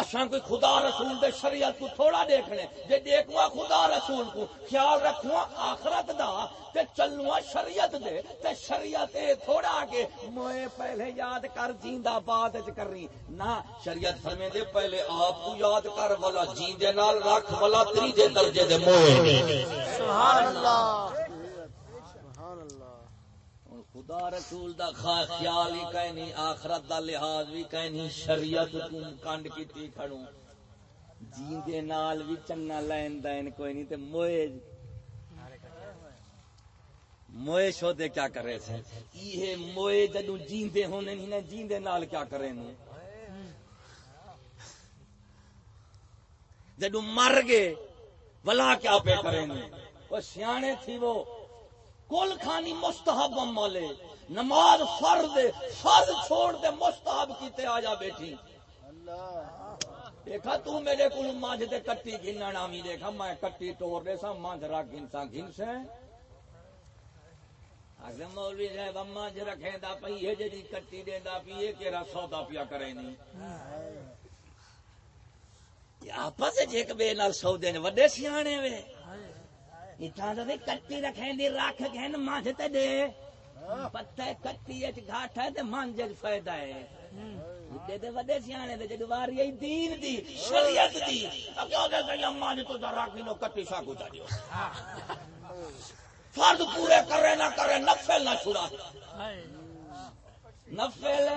اساں کوئی خدا رسول دے شریعت کو تھوڑا دیکھنے۔ جے دیکھوا خدا رسول کو خیال رکھوا آخرت دا تے چلوا شریعت دے تے شریعت اے تھوڑا کہ موئے پہلے یاد کر جیندا بعد وچ کرنی۔ نہ شریعت فرمے دے پہلے آپ کو یاد کر، والا جیندے نال رکھ، والا تریجے درجے دے موئے۔ سبحان اللہ۔ خدا رسول دا خا- خیال ہی کہیں نہیں آخرت دا لحاظ بھی کہیں نہیں شریعت کو کنڈ کیتی کھڑوں۔ جیندے نال بھی چنگا لین دین کوئی نہیں تے موئے۔ موئے شودے کیا کرے تھے یہ موئے جدو جیندے ہونے نہیں نا، جیندے نال کیا کرے نو جدو مر گئے بلا کیا پہ کرے نو وہ سیانے تھی وہ۔ کل کھانی مستحب مالے۔ نماز فرض فرض چھوڑ دے، مستحب کیتے آ جا بیٹھی۔ دیکھا تو میرے کو مانج دے کٹی گھننا نامی، دیکھا میں کٹی توڑ دے سا مانج را گھنسا گھنسے اگر مولوی صاحب اما ج رکھیں دا پئی ہے جڑی کٹی دیندا پیے کیڑا سودا پیا کرے نہیں آپس وچ ایک بے نال سودے نے، وڈے سیانے وے۔ اتھاں تے کٹی رکھیں دی رکھ گھن مانج تے دے پتہ کٹی وچ گھاٹ ہے تے مانج فائدہ ہے دے دے وڈے سیانے دے جڑی واری ہے دین دی شریعت دی کیوں دے تے مانج تو ذرا کلو کٹی سا کو دیو فرض پورے کرے نہ کرے نفل نہ چھڑا نفل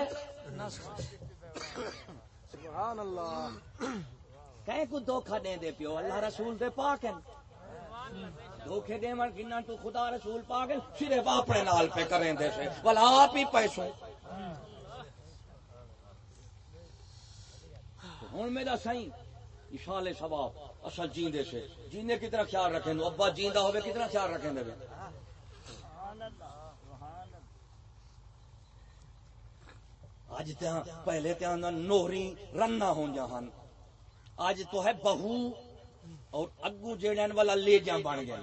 سبحان اللہ کہیں کو دھوکھا دے دے پیو اللہ رسول دے پاک ہیں دھوکھے دے من کنا تو خدا رسول پاک ہیں صرف اپنے نال پہ کریں دے سے۔ والا آپ ہی پیسوں۔ ہوں میرا سائیں۔ اشال ثواب اصل جیندے سے۔ جینے کتنا خیال رکھیں دو ابا جیندا ہوئے کتنا خیال رکھیں دے۔ اج تیاں پہلے تیاں نوری رنا ہوں جہان اج تو ہے بہو۔ اور اگو جیڑن والا لے جا بن گیا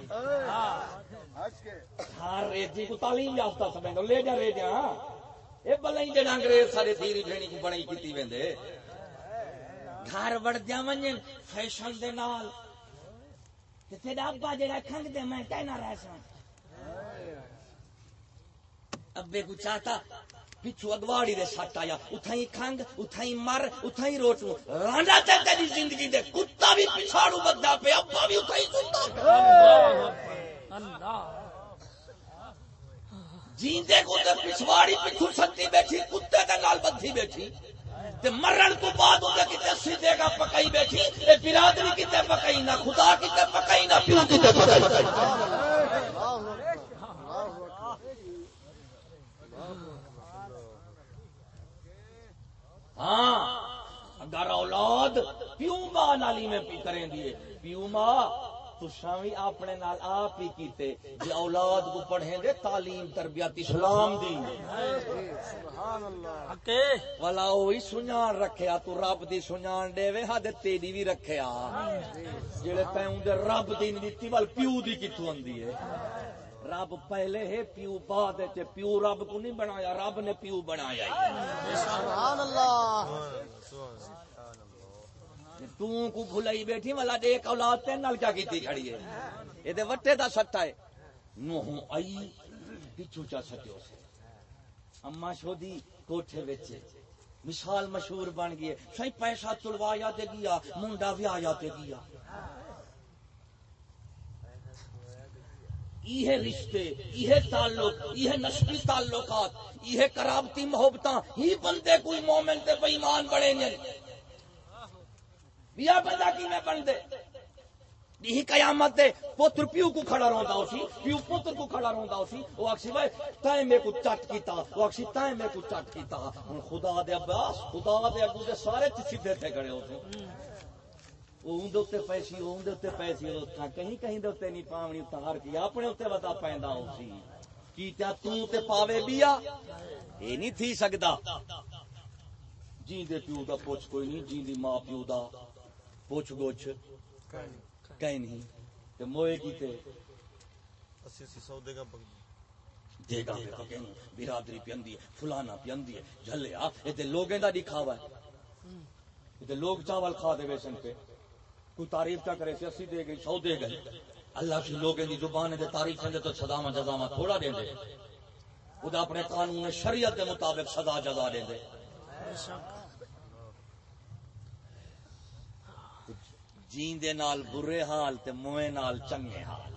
ہر ریتی کو تعلیم یافتہ سمجھو لے جا لے جا ہاں۔ اے بلیں جڑا انگریز سارے تیری بھیڑی کو بڑی کیتی ویندے۔ گھر وڑ جا ونجن، فیشن دے نال۔ تے تیرا ابا جڑا کھنگ دے میں کہنا رہ ساں۔ ابے کو چاہتا پچھو اگواڑی دے سٹ آیا اتھائی کھنگ، اتھائی مر، اتھائی روٹو رانڈا تے تیری زندگی دے، کتا بھی پچھاڑو بدا پہ ابا بھی اتھائی سنتا اللہ جیندے کو تے پچھواڑی پچھو سکتی بیٹھی، کتے دے نال بدھی بیٹھی۔ تے مرن تو بعد اندے کتے سیدھے کا پکائی بیٹھی۔ اے برادری کتے پکائی نہ، خدا کتے پکائی نہ، پیو کتے پکائی۔ ہاں اگر اولاد پیو ماں نالی میں پی کریں دیے پیو ماں شامی اپنے نال آپ ہی کیتے جی اولاد کو پڑھیں دے تعلیم تربیت اسلام دی سبحان اللہ۔ حقے۔ والا وہی سنان رکھیا تو رب دی سنان دے وے ہا تیری بھی رکھیا۔ جڑے پیوں دے رب دی نہیں دتی ول پیو دی کتھوں آندی ہے۔ رب پہلے ہے، پیو بعد تے پیو رب کو نہیں بنایا، رب نے پیو بنایا سبحان اللہ تو کو بھلائی بیٹھی، والا ایک اولاد تے نال کیا کیتی کھڑی ہے۔ اے دے وٹے دا سٹا ہے۔ نوح آئی، پچھو چا سٹیو سے۔ اما شودی کوٹھے وچ مثال مشہور بن گئی سہی پیسہ تڑوایا تے گیا، منڈا بھی آیا تے گیا۔ یہ رشتے، یہ تعلق، یہ نسلی تعلقات، یہ کرابتی محبتاں ہی بندے کوئی مومن تے بے ایمان بڑے نہیں۔ بیا بندہ کی میں بن دے یہی قیامت دے پتر پیو کو کھڑا رہندا اسی پیو پتر کو کھڑا رہندا اسی او اکسی بھائی، تائیں میں کو چٹ کیتا۔ او اکسی تائیں میں کو چٹ کیتا۔ ہن خدا دے عباس، خدا دے اگو دے سارے تے سیدھے تے کھڑے ہوتے اون دے اوتے پیسی اون دے اوتے پیسی۔ او کہیں کہیں دے اوتے نہیں پاونی تہار کی اپنے اوتے وتا پیندا ہوسی کی تے تو تے پاوے بیا اے نہیں تھی سکدا۔ دے پیو دا پوچھ کوئی نہیں دی ماں پیو دا پوچھ گوچھ۔ کہیں نہیں۔ تے موئے کیتے اسی اسی دے گا برادری پیندی ہے فلانا پیندی ہے آ یہ تے لوگیں دا دکھاوا ہے۔ یہ تے لوگ چاول کھا دے ویسن پہ۔ کوئی تعریف کیا کرے سی اسی دے گئی، سو دے گئی۔ اللہ کی لوگیں دی زبان دے تعریف دے تو صدامہ جزامہ تھوڑا دے دے۔ خدا اپنے قانون شریعت دے مطابق سزا جزا دے دے۔ بے شک نال برے حال تے موئے نال چنگے حال۔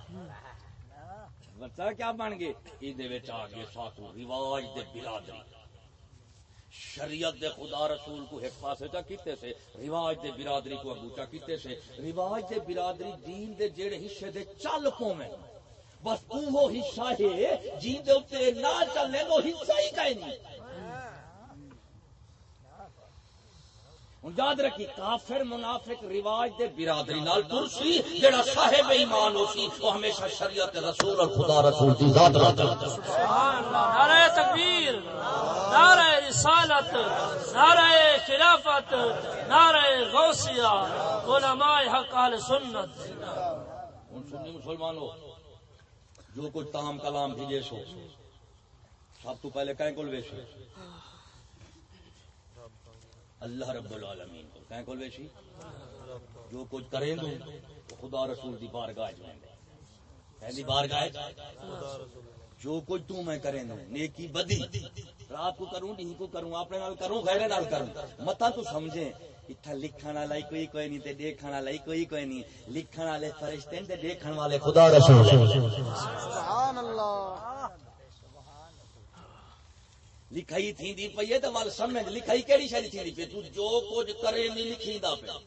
بچہ کیا بن گئے؟ ایدے وچ آ گئے ساتو رواج دے برادری شریعت دے خدا رسول کو ایک پاسے چا کیتے سے، رواج دے برادری کو اگوچا کیتے سے، رواج دے برادری دین دے جڑے حصے دے چل پویں بس تو وہ حصہ ہے جین دے اوتے نہ چلنے وہ حصہ ہی کہیں۔ نہیں ہوں یاد رکھی کافر منافق رواج دے برادری نال ترسی جڑا صاحب ایمان ہو سی وہ ہمیشہ شریعت رسول اور خدا رسول دی ذات رکھتا سبحان اللہ نعرہ تکبیر نعرہ رسالت نعرہ خلافت نعرہ غوثیہ علماء حق اہل سنت۔ ہوں سنی مسلمانوں جو کچھ تام کلام بھیجے سو سب تو پہلے کہیں کول ویسی اللہ رب العالمین کو۔ کہیں کول ویسی جو کچھ کریں دوں تو خدا رسول دی بارگاہ جائیں گے پہلی بارگاہ جو کچھ تو میں کریں دوں نیکی بدی۔ رات کو کروں دن کو کروں اپنے نال کروں غیر نال کروں۔ متا تو سمجھیں۔ اتھا لکھن والا کوئی کوئی نہیں تے دیکھن والا ہی کوئی کوئی نہیں۔ لکھن والے فرشتے تے دیکھن والے خدا رسول۔ سبحان اللہ۔ لکھائی تھی دی پئی ہے تے ول سمجھ لکھائی کیڑی شے تھی دی پئی تو جو کچھ کرے نہیں لکھیندا پیا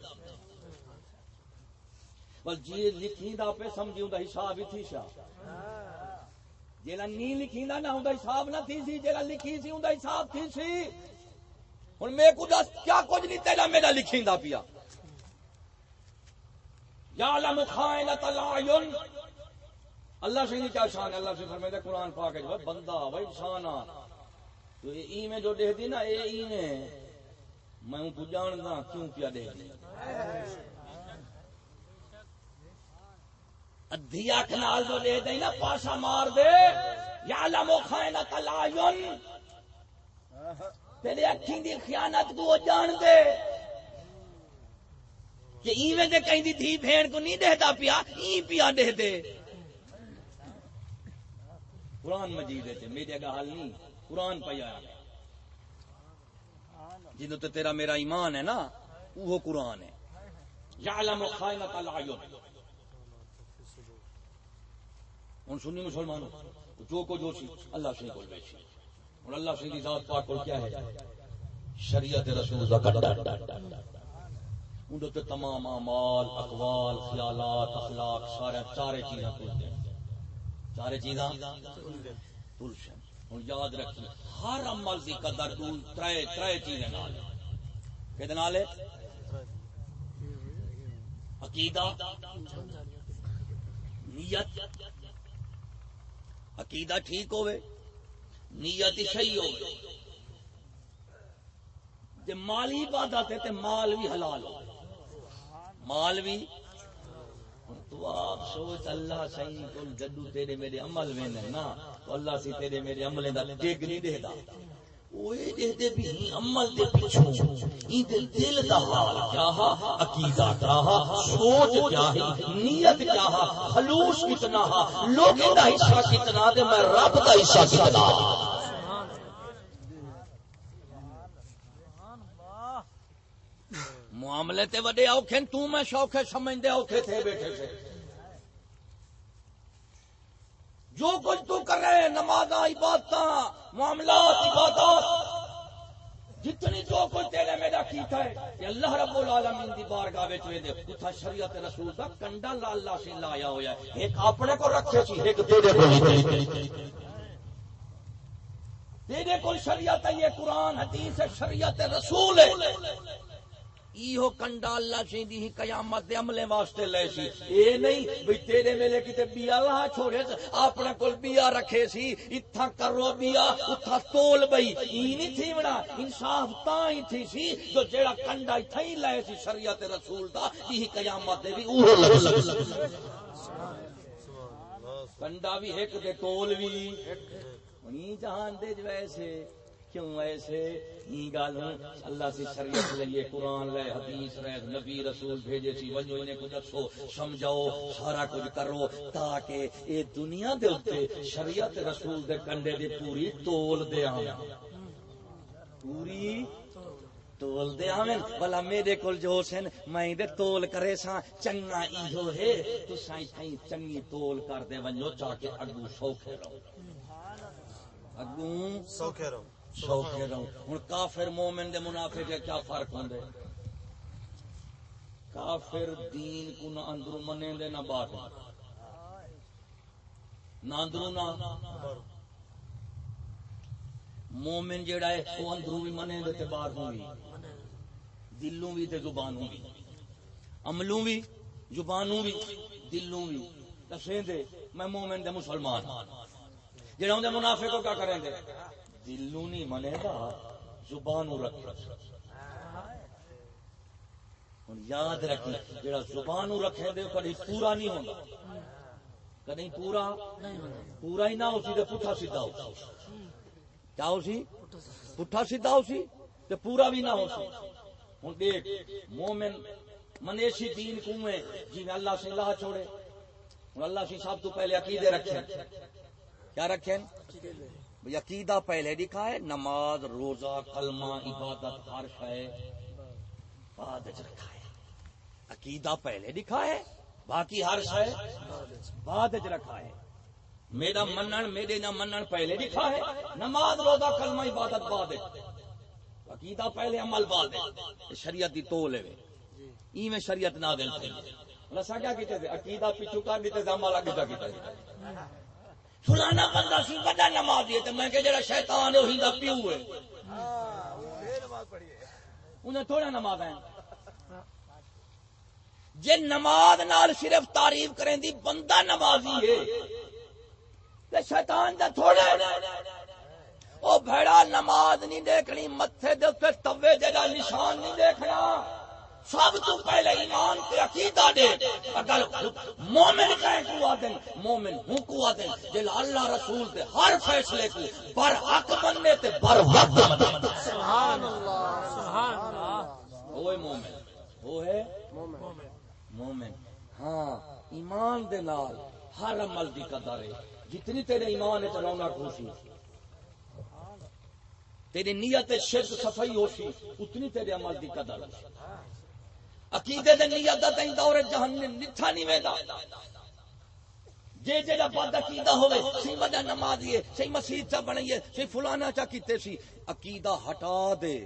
ول جی لکھیندا پہ سمجھی ہوندا حساب ہی تھی شا جیلا نہیں لکھیندا نہ ہوندا حساب نہ تھی سی جیلا لکھی سی ہوندا حساب تھی سی ہن میں کو دس کیا کچھ نہیں تیرا میرا لکھیندا پیا یا علم خائنۃ العیون اللہ سے نہیں کیا شان ہے اللہ سے فرمائے قرآن پاک ہے بندہ بھائی انسان تو یہ ای میں جو دے دی نا اے ای میں میں ان کو جاندا کیوں کیا دے دی ادھی اکھ نال جو دے دی نا پاسا مار دے۔ یا لم خائنۃ العیون تیرے اکھیں دی خیانت کو وہ جان دے۔ کہ ایویں دے کہیں دی دھی بھین کو نہیں دیتا پیا، ای پیا دے دے قرآن مجید ہے میرے اگا حل نہیں۔ قرآن پہ آیا۔ جنہوں تو تیرا میرا ایمان ہے نا، وہ قرآن ہے۔ یعلم خائنۃ العیون ہن سنی مسلمانوں، جو کو جو سی، اللہ سے کول بیٹھی اور اللہ سے ذات پاک کول کیا ہے؟ شریعت رسول دا کڈا اندر تے تمام اعمال، اقوال، خیالات، اخلاق، سارے چارے چیزاں کھلتے ہیں۔ چارے چیزاں تلشن ہوں یاد رکھی ہر عمل دی قدر تو ترے ترے چیزیں نال۔ کہتے نال عقیدہ، نیت۔ عقیدہ ٹھیک ہوئے نیت ہی صحیح ہوئے جے مالی عبادت ہے تے مال بھی حلال ہو مال بھی تو آپ سوچ اللہ صحیح تو جدو تیرے میرے عمل میں نا، تو اللہ سی تیرے میرے عمل دا ٹیک نہیں دے دا اوے دے دے بھی ہی عمل دے پیچھو این دے دل دا حال کیا ہا عقیدہ کیا ہا سوچ کیا ہے، نیت کیا ہا خلوص کتنا ہا لوگوں دا حصہ کتنا دے میں رب دا حصہ کتنا ہا معاملے تے وڈے اوکھے تو میں شوکھے سمجھ دے اوکھے تھے بیٹھے سے جو کچھ تو کر رہے نماز عبادت معاملات، عبادات، جتنی جو کچھ تیرے میرا کیتا ہے کہ اللہ رب العالمین دی بارگاہ وچ وے دے اتھا شریعت رسول دا کنڈا لا اللہ سے لایا ہویا ہے۔ ایک اپنے کو رکھے سی، ایک تیرے کو تیرے کو شریعت ہے یہ قرآن، حدیث ہے، شریعت رسول ہے۔ ایہو کنڈا اللہ سی دی قیامت دے عملے واسطے لے سی اے نہیں بھئی تیرے میلے کتے بیا لا چھوڑے اپنے کول بیا رکھے سی اتھا کرو بیا اتھا تول بئی ای نہیں تھی بڑا انصاف تاں ہی تھی سی جو جیڑا کنڈا اتھا ہی لے سی شریعت رسول دا ایہی قیامت دے بھی اوہو لگ لگ کنڈا بھی ایک دے تول بھی نہیں جہان دے جو ایسے کیوں ایسے؟ یہ گل، اللہ سے شریعت لئیے قرآن لے، حدیث رہے نبی رسول بھیجے سی ونجو انہیں کچھ دسو، سمجھاؤ، سارا کچھ کرو، تاکہ اے دنیا دے اوتے شریعت رسول دے کنڈے دی پوری تول دے آویں پوری تول دے آویں بلا میرے کول جو سن، میں دے تول کرے سا چنگا ایہو ہے تو سائیں تھیں چنگی تول کر دے ونجو چاہ کے اگو سوکھے رہو۔ اگوں سوکھے رہو۔ سوکھے رہو ہوں۔ کافر مومن دے منافع کے کیا فرق ہوں کافر دین کو نہ اندرو منے دے نہ باہر نہ اندرو نہ۔ مومن جیڑا ہے وہ اندرو بھی منے دے تے باہر بھی دلوں بھی تے زبانوں بھی عملوں بھی، زبانوں بھی، دلوں بھی۔ دسیں دے، میں مومن دے مسلمان ہاں۔ جڑا ہوں منافع کو کیا کریں گے دلوں نہیں منے گا زبانوں رکھ. ہوں یاد رکھی جڑا زبانوں رکھے دے، کدی پورا نہیں ہوتا کدی پورا پورا ہی نہ ہو سی تو پٹھا سیدھا ہو سی۔ کیا ہو سی؟ پٹھا سیدھا ہو سی تو پورا بھی نہ ہو سی۔ ہوں دیکھ، مومن منیشی دین کوئے جی میں اللہ سے لا چھوڑے۔ ہوں اللہ سے سب تو پہلے عقیدے رکھے۔ کیا رکھیں عقیدہ پہلے لکھا ہے، نماز، روزہ، کلمہ، عبادت، ہر شے بعد رکھا ہے۔ عقیدہ پہلے لکھا ہے، باقی ہر شے بعد رکھا ہے۔ میرا منن، میرے نہ منن پہلے لکھا ہے، نماز، روزہ، کلمہ، عبادت بعد عقیدہ پہلے، عمل بعد شریعت دی تول ہے ای میں شریعت نازل تھی۔ رسا کیا کیتے تھے عقیدہ پیچھو کر دیتے تھے عمل اگے کیا کیتے تھے فلانا بندہ سی بڑا نمازی ہے تے میں کہ جڑا شیطان ہے، وہی دا پیو ہے۔ انہیں تھوڑا نماز ہے جے نماز نال صرف تعریف کریں دی، بندہ نمازی ہے۔ تے شیطان دا تھوڑا ہے۔ او بھڑا نماز نہیں دیکھنی، متھے دے اوپر توے جڑا نشان نہیں دیکھنا۔ سب تو پہلے ایمان تے عقیدہ دے۔ اگر مومن کہیں کو آدن مومن ہوں کو آدن جل اللہ رسول تے ہر فیصلے کو بر حق مننے تے بر وقت مننے سبحان اللہ سبحان اللہ وہ مومن، وہ ہے؟ مومن۔ ہاں ایمان دے نال ہر عمل دی قدر ہے۔ جتنی تیرے ایمان ہے چلاونا خوشی تیری نیت شرک صفائی ہوشی، اتنی تیرے عمل دی قدر ہوشی۔ عقیدے دے نیت دا تین دور جہنم نٹھا نہیں ویندا جے جڑا بد عقیدہ ہوے سی وجہ نمازی ہے سی مسجد چا بنائی ہے سی فلانا چا کیتے سی، عقیدہ ہٹا دے۔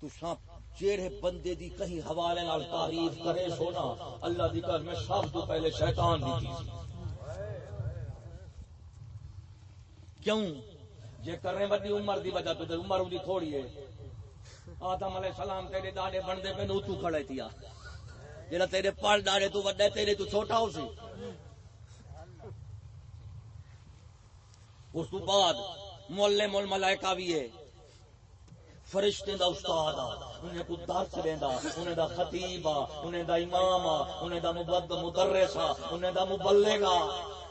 تساں جیڑے بندے دی کہیں حوالے نال تعریف کرے سونا، اللہ دی قسم میں سب تو پہلے شیطان دی چیز۔ کیوں؟ جے کرنے بڑی عمر دی وجہ تو عمر دی تھوڑی ہے۔ آدم علیہ السلام تیرے داڑے بندے پہ نو تو کھڑے تھیا۔ جڑا تیرے پال داڑے تو وڈے تیرے تو چھوٹا ہو سی۔ اس تو بعد مولے مول ملائکہ بھی ہے۔ فرشتے دا استاد آ، انہیں کو درس دیندا، انہیں دا خطیب آ، انہیں دا امام آ، انہیں دا مبد مدرس آ، انہیں دا مبلغ آ۔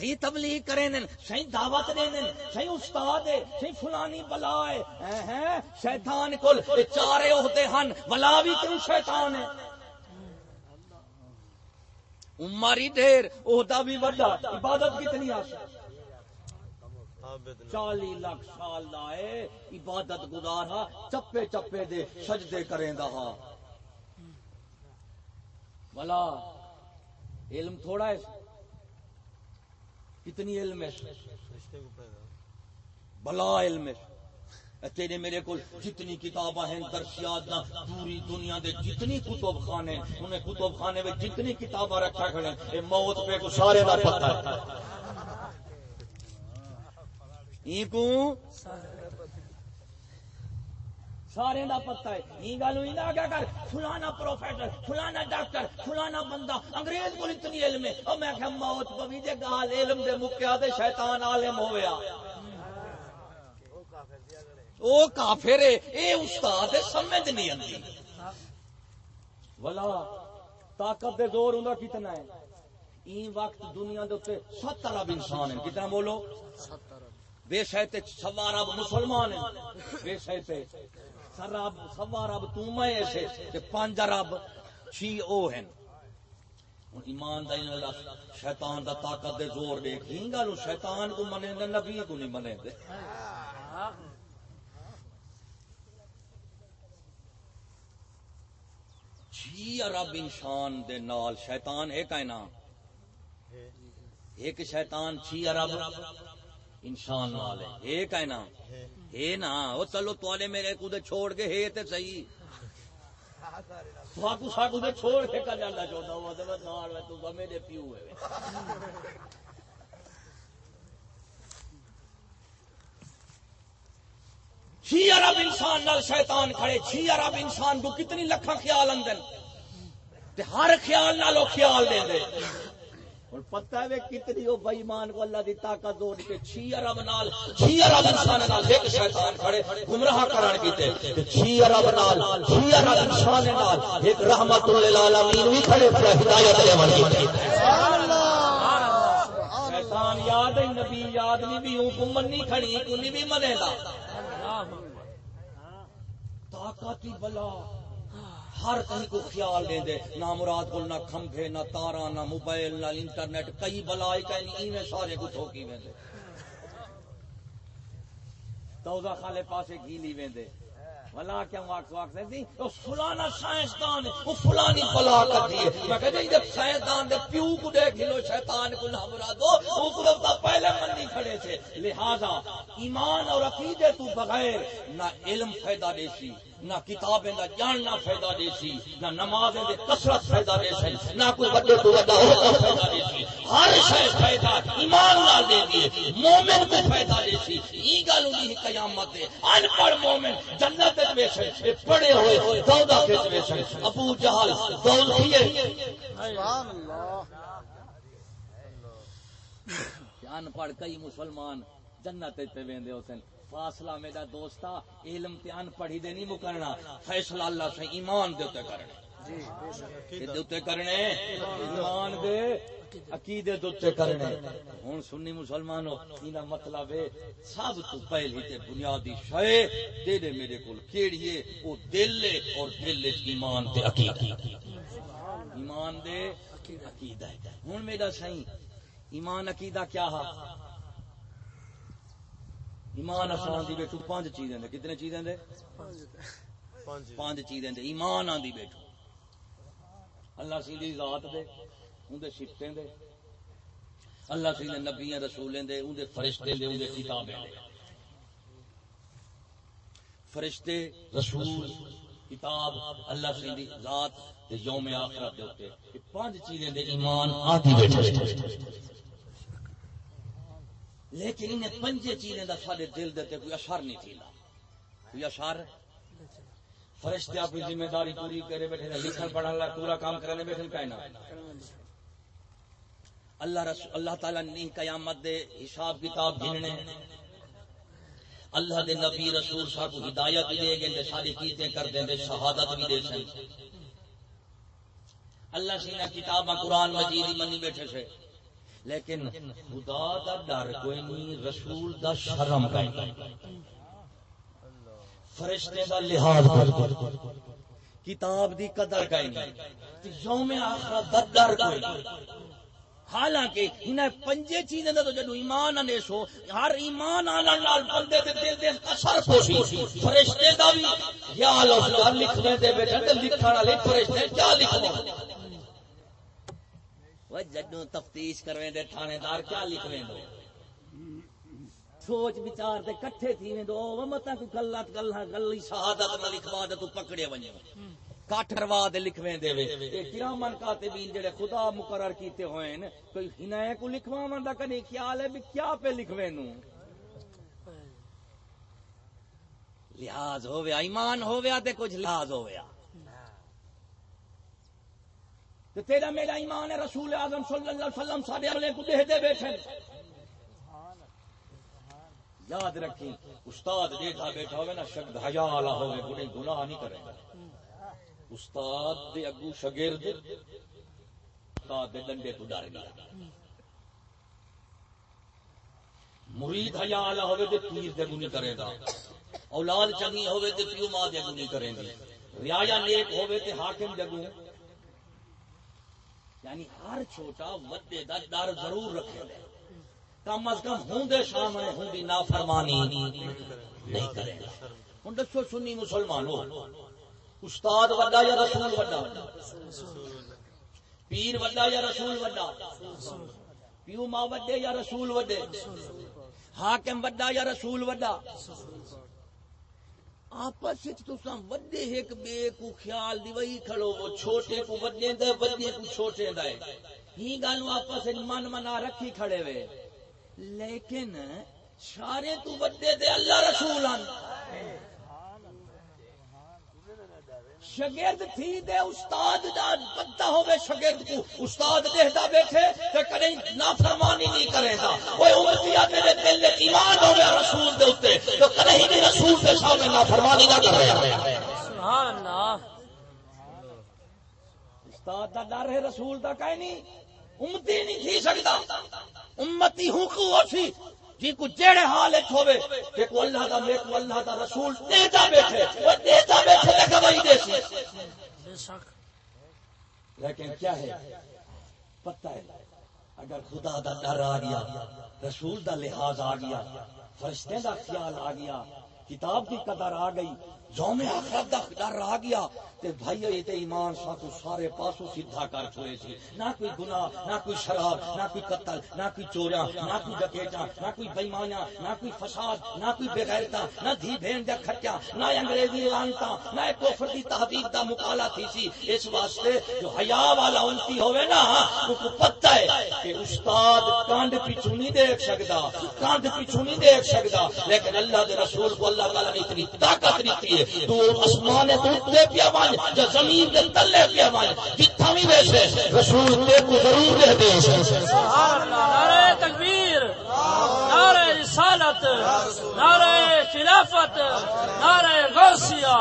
صحیح تبلیغ کریں دن صحیح دعوت دیں دن صحیح استاد ہے صحیح فلانی بلا ہے۔ ہیں شیطان کل چارے ہوتے ہن، بلا بھی کیوں شیطان ہے؟ عمری دیر عہدہ بھی بڑا عبادت کتنی آسان چالی لاکھ سال لائے عبادت گزارا ہاں، چپے چپے دے سجدے کریں دا ہاں۔ بلا، علم تھوڑا ہے۔ کتنی علم ہے۔ بلا علم ہے۔ تیرے میرے کو جتنی کتاباں ہیں درسیات نہ پوری دنیا دے جتنی کتب خانے انہیں کتب خانے میں جتنی کتاباں رکھا کھڑے اے موت پہ کو سارے دا پتہ ہے۔ این کو سارے دا پتہ ہے۔ این گل ہوئی نہ کیا کر۔ فلانا پروفیسر، فلانا ڈاکٹر، فلانا بندہ۔ انگریز کو اتنی علم ہے۔ اور میں کہ موت پوی دے گال علم دے مکیا تے شیطان عالم ہویا او کافر ہے۔ اے استاد سمجھ نہیں آندی ولا، طاقت دے زور ہوندا کتنا ہے؟ این وقت دنیا دے اوتے 70 ارب انسان ہیں۔ کتنا بولو؟ بے شہتے سوار اب مسلمان ہیں۔ بے شہتے سراب سوار اب تو میں ایسے کہ پانچ ارب چھی او ہیں۔ ہن ایمان دا انہاں شیطان دا طاقت دے زور دیکھ۔ ہی گل شیطان کو منے دے، نبی کو نہیں منے دے۔ چھی ارب انسان دے نال، شیطان ایک ہے نا ایک شیطان، چھی ارب انسان نال ہے ایک ہے نا ہے نا وہ چلو توالے میرے کو دے چھوڑ کے ہے تے صحیح۔ ساکو ساکو دے چھوڑ کے کر جانا چاہتا ہوں تے بس نال میں تو میرے پیو ہے چھی ارب انسان نال شیطان کھڑے، چھی ارب انسان کو کتنی لکھا خیال اندر تے ہر خیال نالو خیال دے دے۔ اور پتہ ہے کتنی وہ بےمان کو اللہ دی طاقت دو کہ چھی ارب نال، چھی ارب انسان نال ایک شیطان کھڑے، گمراہ کرن کیتے، تے چھی ارب نال، چھی ارب انسان نال ایک رحمت للعالمین وی کھڑے تے ہدایت دے من کیتے۔ سبحان اللہ شیطان یاد ہے، نبی یاد نہیں، بھی ہوں کو منی کھڑی کو نہیں بھی منے دا طاقتی بلا۔ ہر کہیں کو خیال دے دے، نہ مراد کو نہ کھمبے، نہ تارا نہ موبائل، نہ انٹرنیٹ، کئی بلا کہیں میں سارے کو ٹھوکی ویندے۔ توزہ خالے پاسے گھیلی گیلی ویندے۔ بلا کیا واقع واقع دی وہ فلانا سائنسدان ہے وہ فلانی بلا کرتی ہے۔ میں کہتے ہیں جی، جب سائنسدان دے پیو کو دیکھ لو، شیطان کو نہ مرادو وہ کو تو پہلے منی کھڑے تھے۔ لہذا، ایمان اور عقیدے تو بغیر نہ علم فائدہ دیسی نہ کتابیں، نہ جاننا فائدہ دے سی نہ نمازیں دے کثرت فائدہ دے سی نہ کوئی بڑے تو بڑا ہو فائدہ دے سی ہر شے فائدہ ایمان نال دے دیے مومن کو فائدہ دے سی ای گل نہیں قیامت دے۔ ان پڑھ مومن جنت وچ بیٹھے اے پڑھے ہوئے دودا وچ بیٹھے ابو جہل دول کیے سبحان اللہ۔ ان پڑھ کئی مسلمان جنت وچ ویندے ہوسن۔ فاصلہ میرا دوستا علم تے ان پڑھی دے نہیں مکرنا فیصلہ اللہ سے ایمان دے تے جی دے تے کرنے؟ ایمان دے عقیدے دے تے کرنے۔ ہن سنی مسلمانوں اینا مطلب ہے سب تو پہلی تے بنیادی شے دے دے میرے کول کیڑی ہے او دل ہے اور دل وچ ایمان تے عقیدہ۔ ایمان دے عقیدہ ہے۔ ہن میرا صحیح ایمان عقیدہ کیا ہے ایمان آسان دی بیٹھو، پانچ چیزیں دے۔ کتنے چیزیں دے؟ پانچ چیزیں دے۔ ایمان آندی بیٹھو۔ اللہ سیدھی ذات دے، اون دے سکتے دے۔ اللہ سیدھے نبیاں، رسولیں دے، اون دے فرشتے دے، اون دے کتابیں دے۔ فرشتے، رسول کتاب اللہ سیدھی ذات تے یوم آخرت دے اوتے یہ پانچ چیزیں دے ایمان آندی بیٹھو۔ لیکن انہیں پنجے چیزیں دا سارے دل دیتے کوئی اشار نہیں تھی کوئی اشار فرشتے اپنی ذمہ داری پوری کرے بیٹھے لکھن پڑھن لا پورا کام کرنے بیٹھے کائنا اللہ رسول اللہ تعالی نے قیامت دے حساب کتاب گننے اللہ دے نبی رسول صاحب کو ہدایت بھی دے ساری کیتے کر دیں دے شہادت بھی دے سن۔ اللہ سینا کتاباں قرآن مجید منی بیٹھے سے لیکن خدا دا ڈر کوئی نہیں، رسول دا شرم فرشتے دا لحاظ کتاب دی قدر کوئی نہیں۔ یوم آخرت دا ڈر کوئی حالانکہ انہیں پنجے چیزیں تو جدو ایمان آنے سو، ہر ایمان آنا نال بندے دے دل دے اثر پوشی۔ فرشتے دا بھی یا اللہ لکھنے دے بیٹھے، تے لکھن والے فرشتے کیا لکھنے وہ جدو تفتیش کرویں دے تھانے دار کیا لکھویں دو سوچ بچار دے کٹھے تھی ویں دو وہ متا کو گلات گلہ گلی شہادت نہ لکھوا دے تو پکڑے ونجے کاٹھروا دے لکھویں دے وے اے کرامن کاتبین جڑے خدا مقرر کیتے ہوئے ہیں کوئی ہنائے کو لکھواون دا کنے خیال ہے بھی کیا پہ لکھویں نو لحاظ ہویا ایمان ہویا تے کچھ لحاظ ہویا تو تیرا میرا ایمان ہے رسول اعظم صلی اللہ علیہ وسلم سارے اگلے کو دے دے بیٹھے۔ یاد رکھیں استاد دیکھا بیٹھا ہوگا نا، شک حیا والا ہوگا کوئی گناہ نہیں کرے گا۔ استاد دے اگو شاگرد، استاد دے ڈنڈے تو ڈر گیا۔ مرید حیا والا ہوگا تے پیر دے اگو کرے گا۔ اولاد چنگی ہوگی تے پیو ماں دے اگو نہیں کریں گے نیک ہوگی تے حاکم دے اگو۔ یعنی ہر چھوٹا وڈے دا ڈر ضرور رکھے۔ گا کم از کم ہوں دے سامنے ہوں دی نافرمانی نہیں کرے گا۔ ہوں دسو سنی مسلمان ہو۔ استاد وڈا یا رسول وڈا؟ پیر وڈا یا رسول وڈا؟ پیو ماں وڈے یا رسول وڈے؟ حاکم وڈا یا رسول وڈا؟ آپس وڈے ایک بے کو خیال دی وہی کھڑو، وہ چھوٹے کو وڈے دے وڈے کو چھوٹے دے ہی گالو آپس من منا رکھی کھڑے وے۔ لیکن سارے تو وڈے دے اللہ رسول ہیں شگرد تھی دے استاد دا پتہ ہوے شگرد کو استاد دیکھدا بیٹھے تے کدی نافرمانی نہیں کرے گا۔ اوے امتیا میرے دل وچ ایمان ہوے رسول دے اوتے تو کدی بھی رسول دے سامنے نافرمانی نہ کرے۔ سبحان اللہ استاد دا ڈر ہے رسول دا کہیں نہیں۔ امتی نہیں تھی سکتا۔ امتی ہوں کو اسی جی کو جیڑے حال ایک ہوئے کہ کو اللہ دا میک کو اللہ دا رسول دیتا بیٹھے، وہ دیتا بیٹھے تے گواہی دے سی۔ لیکن کیا ہے؟ پتہ ہے، اگر خدا دا ڈر آ گیا، رسول دا لحاظ آ گیا فرشتے دا خیال آ گیا، کتاب کی قدر آ گئی یوم آخرت دا ڈر آ گیا تے بھائی، یہ تے ایمان ساتھ سارے پاسوں سیدھا کر چھوڑے سی۔ نہ کوئی گناہ، نہ کوئی شراب نہ کوئی قتل، نہ کوئی چوریاں، نہ کوئی ڈکیٹاں نہ کوئی بےمانیاں، نہ کوئی فساد، نہ کوئی بغیرتا، نہ دھی بہن دا کھٹیا، نہ انگریزی لانتا نہ کفر دی تحقیق دا مقالہ تھی سی۔ اس واسطے جو حیا والا انتی ہوئے نا ان کو پتہ ہے کہ استاد کانڈ پیچھو نہیں دیکھ سکتا کانڈ پیچھو نہیں دیکھ سکتا لیکن اللہ دے رسول کو اللہ تعالیٰ نے اتنی طاقت دیتی ہے تو تو اتنے پیا جو زمین دے تلے پیا جتھا بھی ویسے رسول تے کو ضرور دے دے سبحان اللہ نعرہ تکبیر نعرہ رسالت نعرہ خلافت نعرہ غوثیہ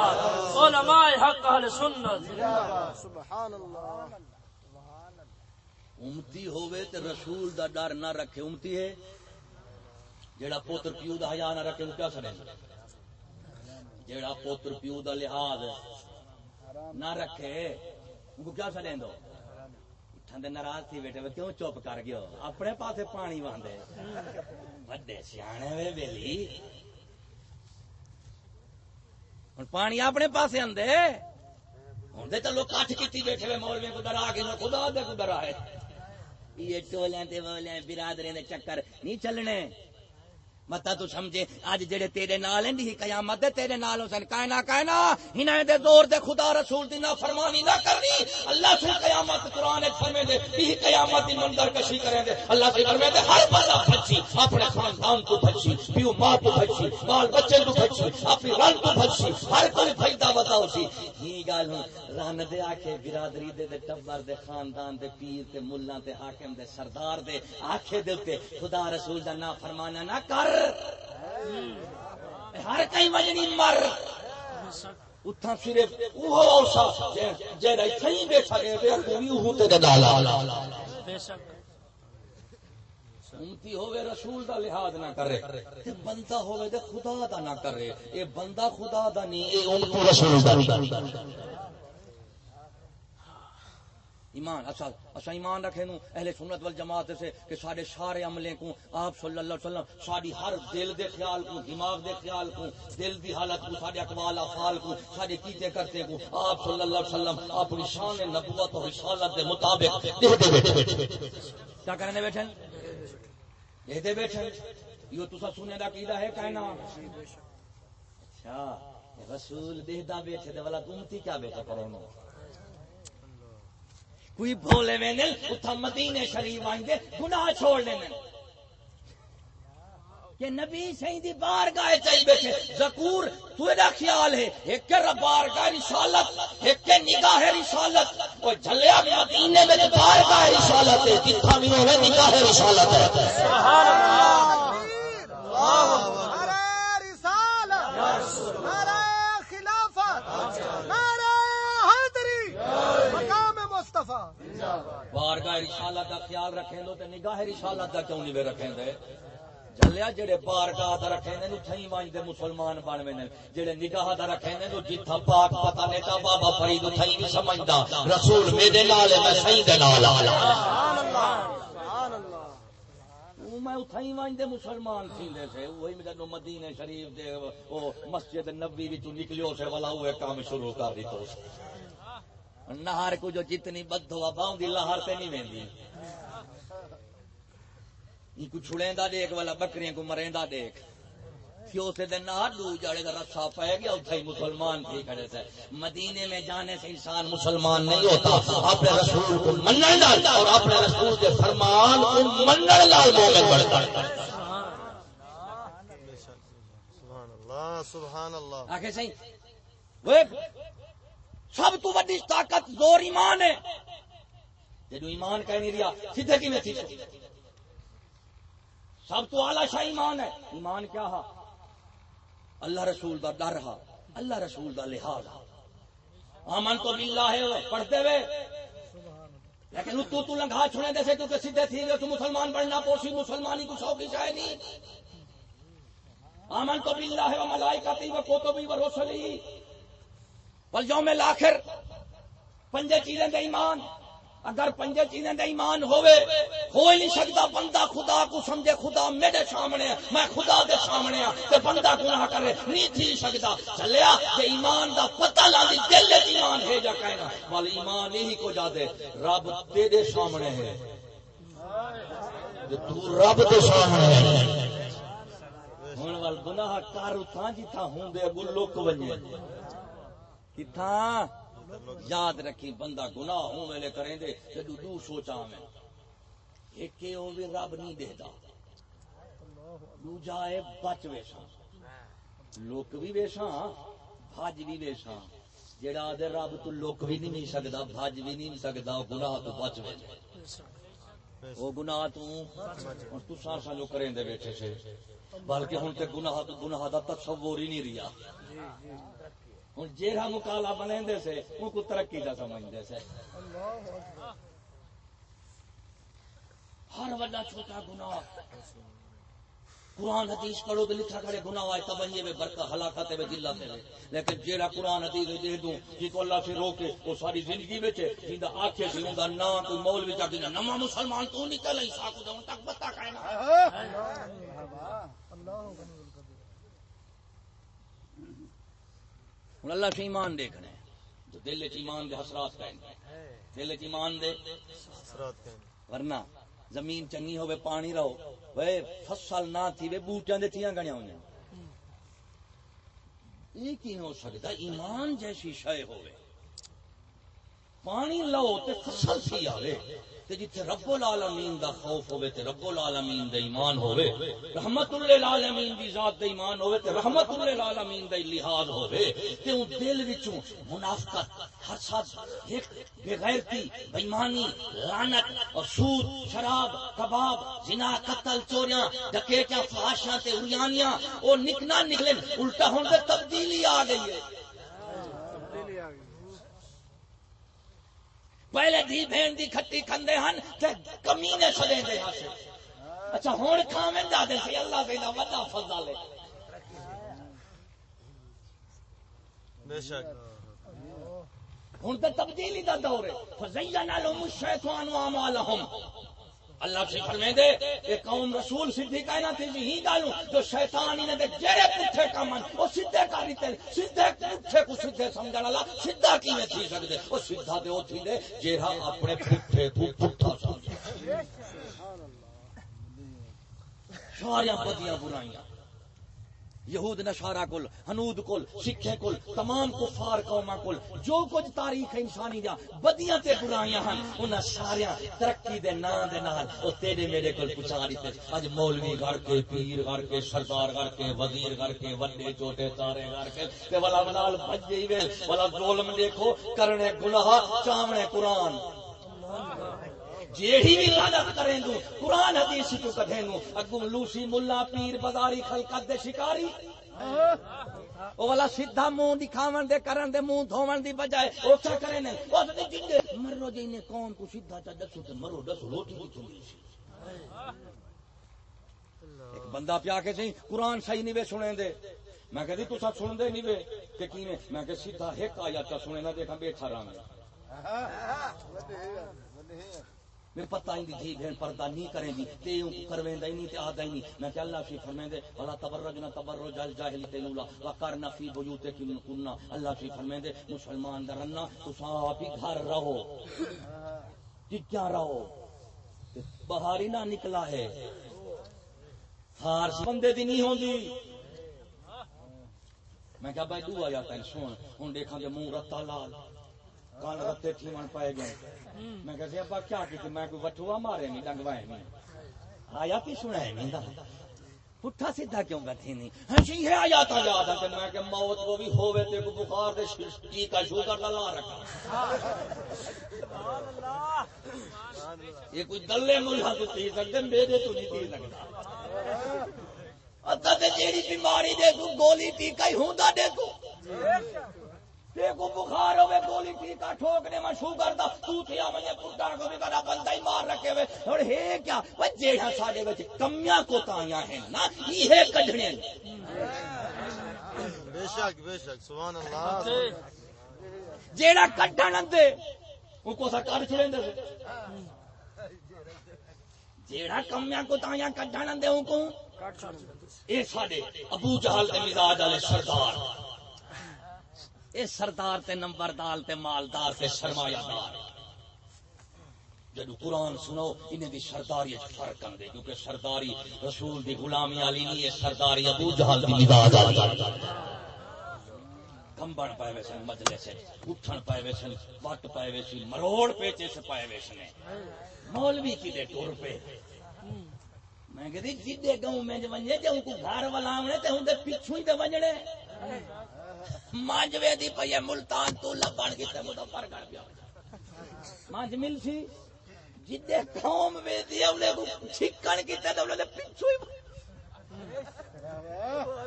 علماء حق اہل سنت۔ سبحان اللہ امتی ہوئے تے رسول دا ڈر نہ رکھے امتی ہے؟ جیڑا پوتر پیو دا حیا نہ رکھے وہ کیا سنے؟ جیڑا پوتر پیو دا لحاظ نہ رکھے۔ ان کو کیا سنے دو؟ ٹھنڈے ناراض تھی بیٹے وہ کیوں چپ کر گئے ہو؟ اپنے پاسے پانی واندے۔ بڑے سیانے وے بیلی۔ ہن پانی اپنے پاسے آندے۔ ہوں تو لوگ کٹھ کی بیٹھے ہوئے، مولوی کو ڈرا کے خدا دے کو ڈرا ہے یہ ٹولیں تے بولیں برادری دے چکر نہیں چلنے۔ متا تو سمجھے اج جڑے تیرے نال ہیں دی قیامت دے تیرے نال حسین کائنا کائنا ہنہ دے زور دے خدا رسول دی نافرمانی نہ کرنی۔ اللہ سے قیامت قرآن ایک فرمے دے بھی قیامت دی منظر کشی کریں دے۔ اللہ سے فرمے دے، ہر بندہ بچی اپنے خاندان کو بچی پیو ماں کو بچی بال بچے کو بچی اپنی رن کو بچی ہر کوئی فائدہ بتاؤ سی۔ ہی گل رن دے آکھے برادری دے دے ٹبر دے، خاندان دے پیر تے ملاں تے حاکم دے، سردار دے آکھے دے تے خدا رسول دا نافرمانا نہ کر۔ ہر کئی وجنی مر۔ اتھا صرف اوہ اوسا اوہ تے بے شک۔ امتی ہوئے رسول دا لحاظ نہ کرے۔ تے بندہ ہوئے خدا دا نہ کرے۔ اے بندہ خدا دا نہیں اے امتی رسول دا ایمان اچھا اچھا ایمان رکھے نو اہل سنت والجماعت سے کہ سارے سارے عملے کو آپ صلی اللہ علیہ وسلم ساری ہر دل دے خیال کو دماغ دے خیال کو دل دی حالت کو سارے اقوال افعال کو سارے کیتے کرتے کو آپ صلی اللہ علیہ وسلم اپنی شان نبوت اور رسالت دے مطابق دیتے بیٹھے۔ کیا کرنے بیٹھے؟ دیتے بیٹھے۔ یہ تسا سنے دا کیدا ہے کہنا؟ اچھا رسول دیدا بیٹھے دے والا امتی کیا بیٹھا کرے نو کوئی بھولے میں نے اتھا مدینے شریف آئیں گے، گناہ چھوڑ لیں کہ نبی صحیح دی بار گائے چاہیے بیٹھے، ذکور، تو ایڈا خیال ہے، ایک کے بار گائے رسالت، ایک کے نگاہ رسالت۔ وہ جھلیا مدینے میں بار گائے رسالت ہے، جتھا بھی ہوئے نگاہ رسالت ہے۔ سبحان اللہ! اللہ نعرہ رسالت! یا رسول نعرہ خلافت! نعرہ حیدری مقام مصطفیٰ۔ بارگاہ رسالت کا خیال رکھیں تے نگاہ رسالت کیوں نہیں رکھیں دے جلیا جڑے بارگاہ دا رکھیں نو تھئی دے مسلمان بن جڑے نگاہ دا رکھیں نو جتھا پاک پتہ بابا فرید تھئی نہیں سمجھدا۔ رسول میرے نال ہے میں صحیح دے نال آ سبحان اللہ سبحان اللہ او میں اتھائی دے مسلمان سے۔ وہی میں شریف دے مسجد نبی وچوں نکلیو سے والا وہ کام شروع کر دیتو۔ نہار کو جو جتنی بدھ ہوا باؤں دی لہر تے نہیں ویندی۔ یہ کو چھڑیندا دیکھ والا بکریاں کو مریندا دیکھ۔ کیوں سے دن نہ دو جڑے کا رسا پہ گیا اتھا ہی مسلمان تھی کھڑے سے مدینے میں جانے سے انسان مسلمان نہیں ہوتا اپنے رسول کو منن لال اور اپنے رسول کے فرمان کو منن لال مومن بڑھتا ہے سبحان اللہ سبحان اللہ۔ آخر وہ سب تو وڈی طاقت، زور ایمان ہے۔ جدو ایمان کہہ نہیں رہا سیدھے کی میں تھی؟ سب تو آلہ شاہ ایمان ہے۔ ایمان کیا ہا؟ اللہ رسول دا ڈر ہا، اللہ رسول دا لحاظ ہا۔ آمن تو باللہ ہے، پڑھتے ہوئے لیکن تو تو لنگھا چھوڑے دے سے تو سیدھے تھی گئے تو مسلمان بننا پوسی مسلمانی کو شوقی شاید نہیں۔ آمن تو باللہ ہے، و ملائکتی، و کتبی، و رسلی۔ والیوم الاخر، پنجے چیزیں دے ایمان۔ اگر پنجے چیزیں دے ایمان ہوئے ہو ہی نہیں سکتا بندہ خدا کو سمجھے، خدا میرے سامنے ہے، میں خدا دے سامنے ہاں تے بندہ گناہ کرے، نہیں تھی سکتا چلیا کہ ایمان دا پتہ لا دی دل وچ ایمان ہے جا کہنا، وال ایمان یہی کو جا دے رب تیرے سامنے ہے۔ تو رب دے سامنے ہے۔ ہن وال گناہ کار اتھاں جتھاں جی ہوندے اگوں لک ونجے۔ کتھاں یاد رکھی بندہ گناہ ہوں میں ویلے کریں دے جدو دو سوچا میں۔ ایک کہ وہ رب نہیں دیتا۔ دو جائے بچ ویسا لوک بھی ویسا بھاج بھی ویسا جڑا دے رب تو لوک بھی نہیں مل سکتا بھاج بھی نہیں مل سکتا گناہ تو بچ ویسا وہ گناہ تو اور تو سار سال جو کریں دے بیٹھے سے۔ بلکہ ہن تے گناہ تو گناہ دا تصور ہی نہیں رہا ہوں جہاں مکالا بنے دے سے ان کو ترقی کا سمجھتے سے۔ ہر وڈا چھوٹا گناہ۔ قرآن حدیث پڑھو تو لکھا کرے گناہ آئے تبنجے میں برکہ ہلاکت میں دلہ تے لیکن جیڑا قرآن حدیث دے دوں جی کو اللہ سے روکے، وہ ساری زندگی میں جندا آکھے سی ہوندا نا کوئی مولوی چا دینا نما مسلمان تو نکل ہی ساکو دے تک بتا کہنا اللہ اللہ۔ ہوں اللہ سے ایمان دیکھنا ہے۔ جو دل چ ایمان دے حسرات کہیں دل چ ایمان دے حسرات ورنہ زمین چنگی ہوے پانی رہو۔ وے فصل نہ تھی وے بوٹیاں دے تھیاں گنیاں ہوئیں یہ کی ہو سکتا؟ ایمان جیسی شے ہوے پانی لو تے فصل سی آوے۔ تے جتھے رب العالمین دا خوف ہوے تے رب العالمین دا ایمان ہوے رحمت للعالمین دی ذات دا ایمان ہوے تے رحمت للعالمین دا لحاظ ہوے تے اون دل وچوں منافقت حسد ایک بے غیرتی بے ایمانی لعنت اور سود، شراب، کباب، زنا، قتل، چوریاں، ڈکیتیاں، فحاشیاں، تے اریانیاں، او نکنا نکلے الٹا ہون تے تبدیلی آ گئی ہے۔ پہلے دھی بہن دی کھٹی کھندے ہن تے کمینے سدے دے ہن۔ اچھا ہن کھاویں جاندے سی اللہ دے دا وڈا فضل ہے۔ بے شک۔ ہن تے تبدیلی دا دور ہے۔ فزینا لهم الشیطان اعمالهم اللہ سے فرمے دے اے قوم رسول سدھی کائنا تھی جی ہی گالوں جو شیطان نے دے جڑے پٹھے کامن او سیدھے کاری تے سیدھے پٹھے کو سیدھے سمجھن والا سیدھا کیویں تھی سکدے؟ او سیدھا تے او تھی دے، جیڑا اپنے پٹھے کو پٹھا سمجھے۔ سارا بدیاں برائیاں۔ یہود نشارا کل، ہنود کل سکھے کل، تمام کفار قوما کل، جو کچھ تاریخ انسانی دا بدیاں تے برائیاں ہن، انہاں سارے ترقی دے نام دے نال، او تیرے میرے کول پچاری تے اج مولوی گھر کے، پیر گھر کے، سردار گھر کے، وزیر گھر کے، وڈے چھوٹے تارے گھر کے، تے والا نال بھجے ہی ویل والا ظلم دیکھو، کرنے گناہ چاونے قرآن۔ جیڑی بھی لعنت کریں دوں قرآن حدیث تو کڈھیں دوں اگوں لوسی ملا پیر بازاری خلقت دے شکاری۔ او والا سیدھا منہ دکھاون دے، کرن دے، منہ دھوون دی بجائے او کیا کرے نے۔ او تے جنگے۔ مرو جے نے کون کو سیدھا چا دسو تے مرو دسو، روٹی کو چلی ایک بندہ پیا کے سی قرآن صحیح نہیں وے سنے دے۔ میں کہتی تو سب سن دے نہیں وے۔ کہ کیویں میں کہ سیدھا ایک آیا سنے نہ دیکھا بیٹھا رہا میں پتہ ہی تھی جی، بہن پردہ نہیں کریں گی تے یوں کرویں دے نہیں، تے آدا ہی نہیں۔ میں کہ اللہ سے فرمائیں دے، ولا تبرجنا تبرج الجاہلیت الاولى وقرنا فی بیوتکم کننا اللہ سے فرمائیں دے، مسلمان درنا تو صاحب ہی گھر رہو۔ جی، کیا رہو؟ بہاری نہ نکلا ہے۔ ہار بندے دی نہیں ہوندی۔ میں کہا بھائی دعا جاتا ہے سن۔ ہن دیکھاں دے منہ رتا لال۔ کان رتے تھی پائے گئے۔ میں کہا ابا کیا کی میں کوئی وٹھوا مارے نہیں، ڈنگوائے نہیں۔ آیا تی سنا نہیں پٹھا سیدھا کیوں بیٹھی نہیں؟ ہاں جی ہے آیات یاد ہے میں کہ موت کو بھی ہوے تے کو بخار دے شی جی کا شوگر دا لا رکھا۔ یہ کوئی دلے ملہ تو تی سکتے، میرے تو نہیں تی سکتا۔ اتا تے جیڑی بیماری دے کو گولی ٹیکا ہی ہوندا دے کو۔ دیکھو بخار ہوے گولی ٹیکا ٹھوکنے میں تو تھیا میں پٹا کو بھی بندہ ہی مار رکھے ہوئے۔ اور ہے کیا؟ وہ جیڑا ساڈے وچ کمیاں ہیں نا یہ کڈھنے۔ نے بے شک بے شک سبحان اللہ جیڑا کڈھن او کو سا کڈ چھڑیں دے جیڑا کمیاں کڈھن او کو؟ اے ساڈے ابو جہل دے مزاج والے سردار۔ اے سردار تے نمبردار تے مالدار تے سرمایہ دار جدو قرآن سنو انہیں دی سرداری فرق کر دے کیونکہ سرداری رسول دی غلامی والی نہیں ہے سرداری ابو جہل دی مزاج والی۔ کمبن پائے وے سن مجلے سے اٹھن پائے وے سن، وٹ پائے وے سن مروڑ پیچے سے پائے وے سن۔ مولوی کی دے ٹور پہ میں کہتی جدے گاؤں میں جو ونجے جو ان کو گھر ولاونے تے ہوں دے پیچھو ہی تے ونجنے۔ مانجوے دی پئی ملتان تو لبن کی تے مظفر کر گیا مانج مل سی۔ جدے قوم وے دی اولے کو چھکن کی تے اولے اچھا دے پیچھو ہی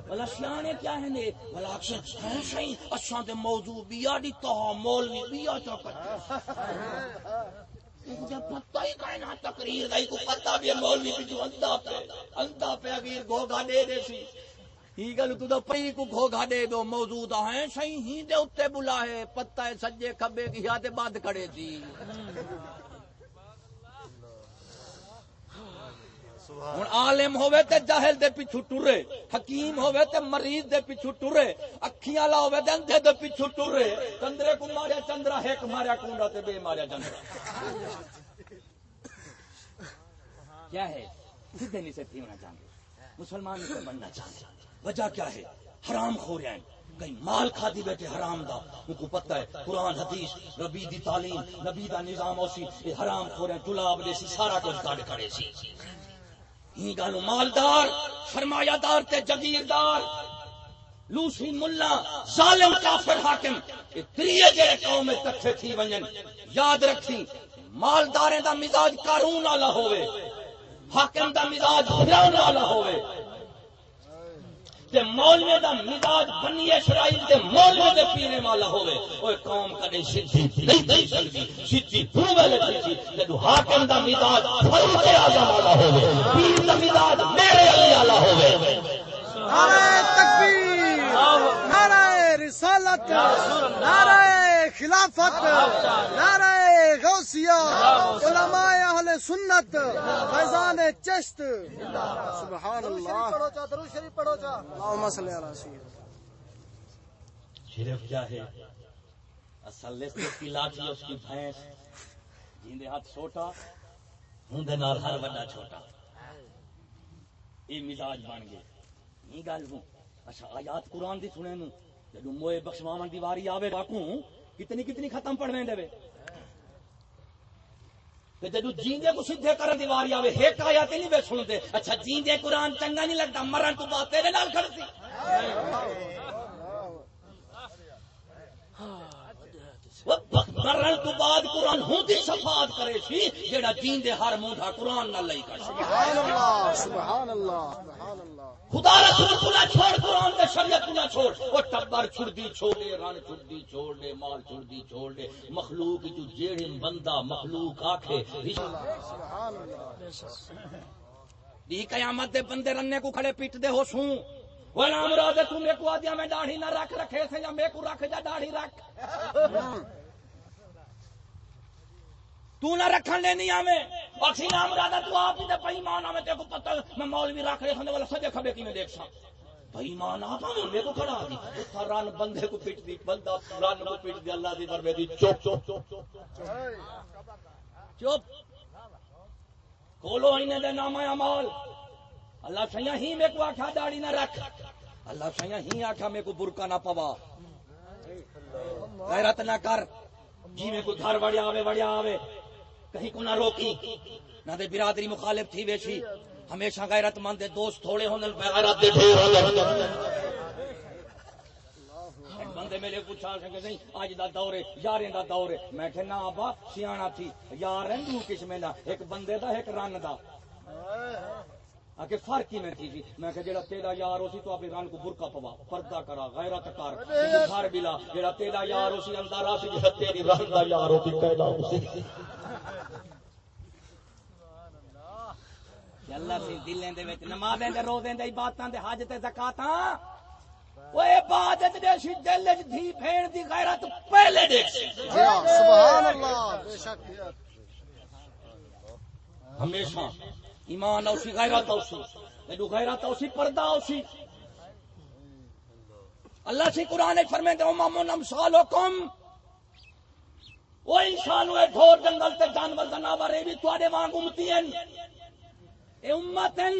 بلا سیانے کیا ہے نے؟ بلا اکثر ہیں صحیح اساں تے موضوع بیا دی تو ہاں، مولوی بیا چا کر۔ مجھے پتہ ہی کائنا تقریر دائی کو پتہ بھی مولوی بھی جو اندہ پہ اندہ پہ اگیر گوگا دے دے سی۔ ہی گل تو دا پئی کو گھوگا دے دو، موجود ہیں صحیح ہی دے اتے بلا ہے، پتہ ہے سجے کھبے کی یاد بعد کھڑے جی۔ تھی ہوں عالم ہوے تے جاہل دے پیچھو ٹرے حکیم ہوے تے مریض دے پیچھو ٹرے اکھیاں لا ہوے تے اندھے دے پیچھو ٹرے چندرے کو ماریا چندرا ایک ماریا کونڈا تے بے ماریا چندرا۔ کیا ہے؟ سیدھے نہیں سے ہونا چاہتے مسلمان نہیں بننا چاہتے وجہ کیا ہے؟ حرام خور ہیں کہیں مال کھادی بیٹھے، حرام دا۔ ان کو پتہ ہے، قرآن، حدیث نبی دی تعلیم نبی دا نظام اسی یہ حرام خور ہیں جلاب دے سی، سارا کچھ کاٹ کھڑے سی۔ ہی گالو مالدار سرمایہ دار تے جگیردار لوسی ملا، ظالم، کافر، حاکم۔ یہ تریے جڑے قوم میں تکھے تھی ونجن۔ یاد رکھی، مالداریں دا مزاج قارون والا ہوئے۔ حاکم دا مزاج فرعون والا ہوئے۔ تے مولوی دا مزاج بنی اسرائیل تے مولوی دے پینے والا ہوے اوے قوم کدے سچی نہیں تھی سکدی۔ سچی تو ویلے سچی جدو حاکم دا مزاج فاروق اعظم والا ہوے پیر دا مزاج میرے علی والا ہوے نعرہ تکبیر، نعرہ رسالت، نعرہ خلافت نعرہ غوثیہ علماء اہل سنت فیضان چشت۔ سبحان اللہ۔ اللہم صلی علی سیدنا۔ شرف کیا ہے۔ اصل لست کی لاٹھی اس کی بھینس۔ جیندے ہاتھ چھوٹا ہوں دے نال ہر بڑا چھوٹا۔ یہ مزاج بن گئے۔ یہ گل ہوں۔ اچھا آیات قرآن دی سنے نو جدو موئے بخشواون دی واری آوے باکوں کتنی کتنی ختم پڑھنے دے تے جدو جیندے کو سیدھے کرن دی واری آوے ہک آیا تے نہیں وے سن دے۔ اچھا جیندے قرآن چنگا نہیں لگدا مرن تو بات تیرے نال کھڑ تو بعد قرآن ہوں دی صفات کرے سی جیڑا جیندے ہر موڈا قرآن نہ لئی سبحان اللہ سبحان اللہ سبحان اللہ۔ خدا رسول کو نہ چھوڑ قرآن دے شریعت کو نہ چھوڑ۔ وہ ٹبر چھڑ دی چھوڑے رن چھڑ دی چھوڑ دے مال چھڑ دی چھوڑ دے مخلوق جو جیڑے بندہ مخلوق آکھے سبحان اللہ۔ دی قیامت دے بندے رننے کو کھڑے پیٹ دے ہو سوں۔ وہ نام مراد تو میرے کو آدیا میں داڑھی نہ رکھ، رکھے سے یا میرے کو رکھ جا داڑھی رکھ۔ تو نہ رکھن لے نہیں آمیں اکسی نام مراد، تو آپ ہی دے پہی مان آمیں تے کو پتہ، میں مولوی رکھ رہے سندے والا سجے کھبے کی میں دیکھ سا بھائی مان آپ ہاں آمیں میرے کو کھڑا دی اتھا ران بندے کو پیٹ دی، بندہ ران کو پیٹ دی، اللہ دی دربے دی۔ چوپ چوپ چوپ چوپ کھولو اینے دے نام امال۔ اللہ سیاں ہی میں کو آکھا داڑی نہ رکھ۔ اللہ سیاں ہی آکھا میں کو برکا نہ پوا۔ غیرت نہ کر۔ جی میں کو گھر وڑیا آوے وڑیا آوے۔ کہیں کو نہ روکی۔ نہ دے برادری مخالف تھی ویسی۔ ہمیشہ غیرت مند دے دوست تھوڑے ہوندے غیرت دے ڈھیر ہوندے بندے میرے پوچھا کہ نہیں اج دا دور ہے یاریں دا دور ہے میں کہ نا ہاں، ابا سیاںا تھی۔ یار ہیں دو قسم دا ایک بندے دا، ایک رن دا۔ آکے فرق ہی میں تھی جی میں کہ جڑا تیرا یار ہو سی تو اپنے رن کو پوا پردہ کرا غیرت کر گھر بلا جڑا تیرا یار ہو سی اندر آ سی جڑا تیری رن دا یار ہو سی ہو سی۔ کہ اللہ۔ سی دلیں دے وچ نمازیں دے روزیں دے عبادتاں دے حج تے زکاتاں وہ عبادت دے سی دل وچ دھی پھیڑ دی غیرت پہلے دیکھ سی۔ جی ہاں سبحان اللہ بے شک۔ ہمیشہ ایمان اوسی غیرت اوسی جدو غیرت اوسی پردہ اوسی اللہ سے قرآن فرمے دے امام امثال حکم وہ انسان ہوئے ڈھور جنگل تے جانور جناور اے بھی تواڈے وانگ امتی ہیں۔ اے امت ہیں۔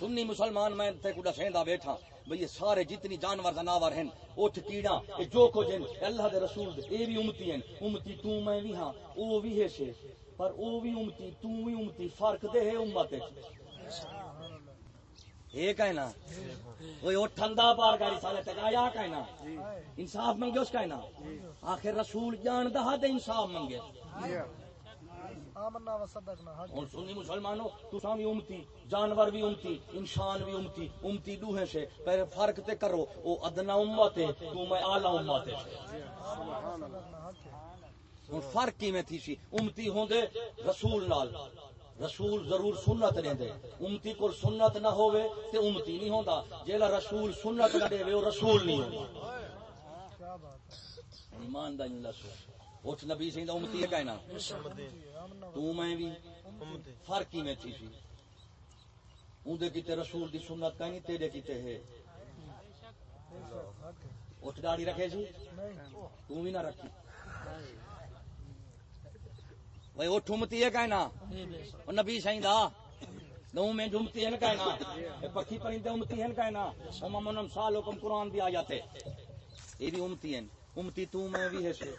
سنی مسلمان، میں تے کو دسیندا بیٹھا۔ بھئی یہ سارے جتنی جانور جناور ہیں، اٹھ کیڑا جو کچھ ہیں اللہ دے رسول دے، اے بھی امتی ہیں۔ امتی تو میں بھی ہاں او بھی ہے سے پر او بھی امتی تو بھی امتی فرق دے ہے امت یہ کہنا وہ اٹھندا پار گاڑی سالے تک آیا کہنا انصاف منگے اس کہنا آخر رسول جان دہا دے انصاف منگے۔ اور سنی مسلمانوں تساں بھی امتی جانور بھی امتی انسان بھی امتی امتی دوہیں سے۔ پر فرق تے کرو او ادنا امت ہے تو میں اعلی امت ہے۔ ہن فرق کی میں تھی سی؟ امتی ہوندے رسول نال۔ رسول ضرور سنت دیندے امتی کو سنت نہ ہوے تے امتی نہیں ہوندا۔ جیلا رسول سنت نہ دے او رسول نہیں ہوندا۔ ایمان دا نہیں لسو اٹھ نبی سین دا امتی ہے کہنا تو میں بھی فرق ہی میں تھی سی؟ اون دے کیتے رسول دی سنت کہیں تیرے کیتے ہے۔ اٹھ داڑھی رکھے سی؟ تو بھی نہ رکھی۔ بھائی اٹھ ہے کہنا نبی سائیں دا نو میں ہیں کہنا پرندے امتی ہیں کہنا امم انم سال حکم قرآن دی یہ بھی امتی ہیں امتی تو میں بھی ہے سے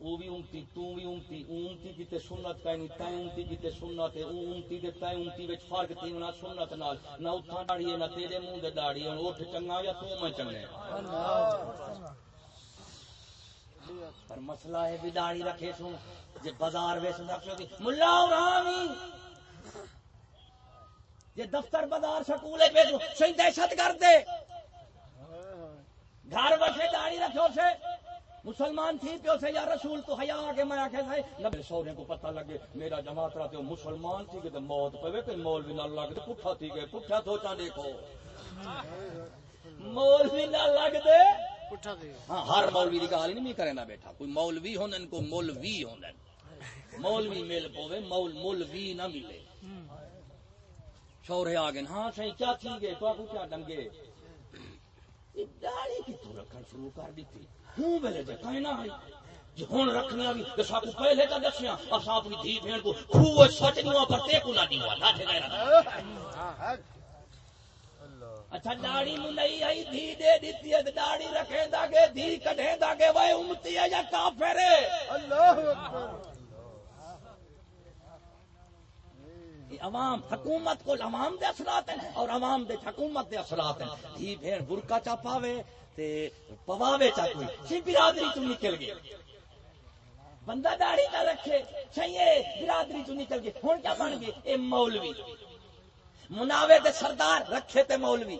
وہ بھی امتی تو بھی امتی سنت امتی سنت ہے او امتی دے امتی وچ فرق تی نہ سنت نال نہ اٹھا داڑھی نہ تیرے منہ دے داڑھی اٹھ چنگا یا تو میں پر مسئلہ ہے بھی داڑھی رکھے سو جے بازار ویس رکھو گی ملا رامی جے دفتر بازار سکول بھیجو سہی دہشت کر دے گھر بیٹھے داڑھی رکھو سے مسلمان تھی پیو سے یا رسول تو حیا آگے میں آکھے تھے نہ میرے سورے کو پتہ لگے، میرا جماعت رہا تو مسلمان تھی کہ موت پوے کوئی مولوی نہ لگ دے، پٹھا تھی گئے پٹھا سوچا دیکھو۔ مولوی نہ لگ دے۔ ہاں ہر مولوی کی گال نہیں کرنا بیٹھا۔ کوئی مولوی ہوندن کو مولوی ہوندن مولوی مل پوے، مول مولوی نہ ملے۔ شورے آ گئے ہاں صحیح، کیا تھی گئے تو آپ کیا ڈنگے یہ داڑھی کی تو رکھن شروع کر دی تھی ہوں ویلے دے کہیں نہ جی ہوں رکھنے بھی تو ساکو پہلے کا دسیا اساں اپنی دھی بہن کو خوہ سچ دیواں پر تے کو نہ دیواں نہ ٹھے گئے اچھا داڑھی منئی آئی دھی دے دیتی ہے داڑھی رکھیں دا گے دھی کٹھیں دا گے وہ امتی ہے یا کافر ہے؟ اللہ عوام حکومت کو عوام دے اثرات ہیں اور عوام دے حکومت دے اثرات ہیں۔ دھی بھیڑ برکا چا پاوے تے پواوے چا کوئی۔ سی برادری تو نکل گئے بندہ داڑھی نہ رکھے چاہیے برادری تو نکل گئے ہوں کیا بن گئے اے مولوی۔ مناوے تے سردار رکھے تے مولوی۔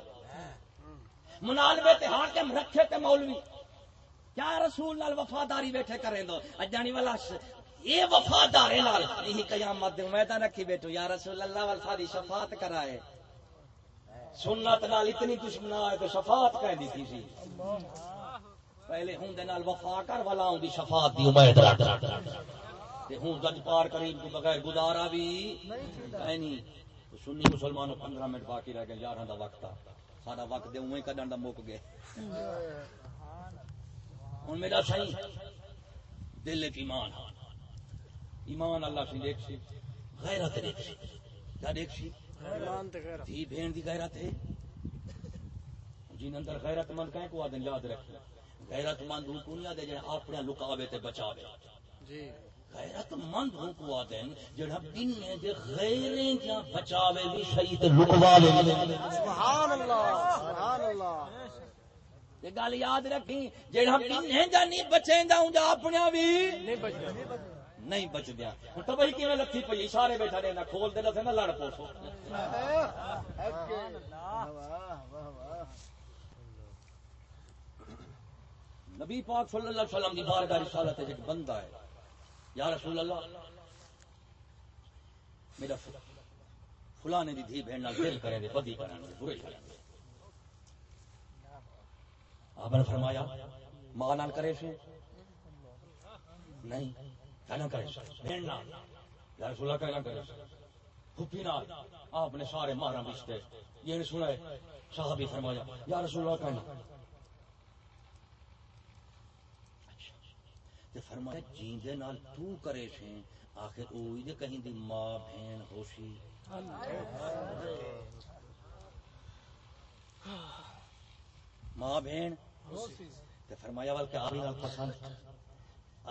منالوے تے حاکم رکھے تے مولوی۔ کیا رسول نال وفاداری بیٹھے کریں دو؟ اجانی والا یہ وفادار نال یہی قیامت دے میدان رکھی بیٹھو۔ یا رسول اللہ وال ساری شفاعت کرائے۔ سنت نال اتنی دشمنا ہے تو شفاعت کہہ دی تھی سی۔ پہلے ہوں دے نال وفا کر، والا ہوں دی شفاعت دی امید رکھ۔ تے ہوں جج پار کریم تو بغیر گزارا بھی نہیں۔ تو سنی مسلمانوں پندرہ منٹ باقی رہ گئے یارہ دا وقت آ۔ سارا وقت دے اویں کڈن دا مک گئے۔ ہوں میرا صحیح دل وچ ایمان ایمان اللہ سے دیکھ سی غیرت دیکھ سی۔ کیا دیکھ سی؟ ایمان تے غیرت۔ دھی بہن دی غیرت ہے۔ جن اندر غیرت مند کہیں کو آدن یاد رکھ غیرت مند ان کو نہیں جنہیں اپنے لکاوے تے بچاوے۔ جی۔ غیرت مند ہوں کو آتے ہیں جڑا پینے دے غیریں جا بچاوے بھی صحیح تے لکواوے بھی سبحان اللہ سبحان اللہ یہ گل یاد رکھی جڑا پینے جا نہیں بچیں دا ہوں جا اپنے بھی نہیں بچ نہیں بچ دیا ہوں تو بھائی کیویں لتھی پئی؟ سارے بیٹھا رہنا کھول دے نہ لڑ پوسو نبی پاک صلی اللہ علیہ وسلم دی بارگاہ رسالت ہے ایک بندہ ہے۔ یا رسول اللہ، میرا فلانے دی دھی بہن دل کرے دے بدی کرن دے برے کرن دے آپ نے فرمایا، ماں نال کرے سے نہیں کہنا کرے سے بہن نال۔ یا رسول اللہ کہنا کرے سے پھپھی نال۔ آپ نے سارے محرم رشتے۔ یہ نہیں سنا ہے، صحابی فرمایا، یا رسول اللہ کہنا تے فرمایا، جیندے نال تو کرے سے آخر اوہی دے کہیں دی ماں، بہن، ہوشی۔ ماں، بہن تے فرمایا ول کہ اپنی نال پسند،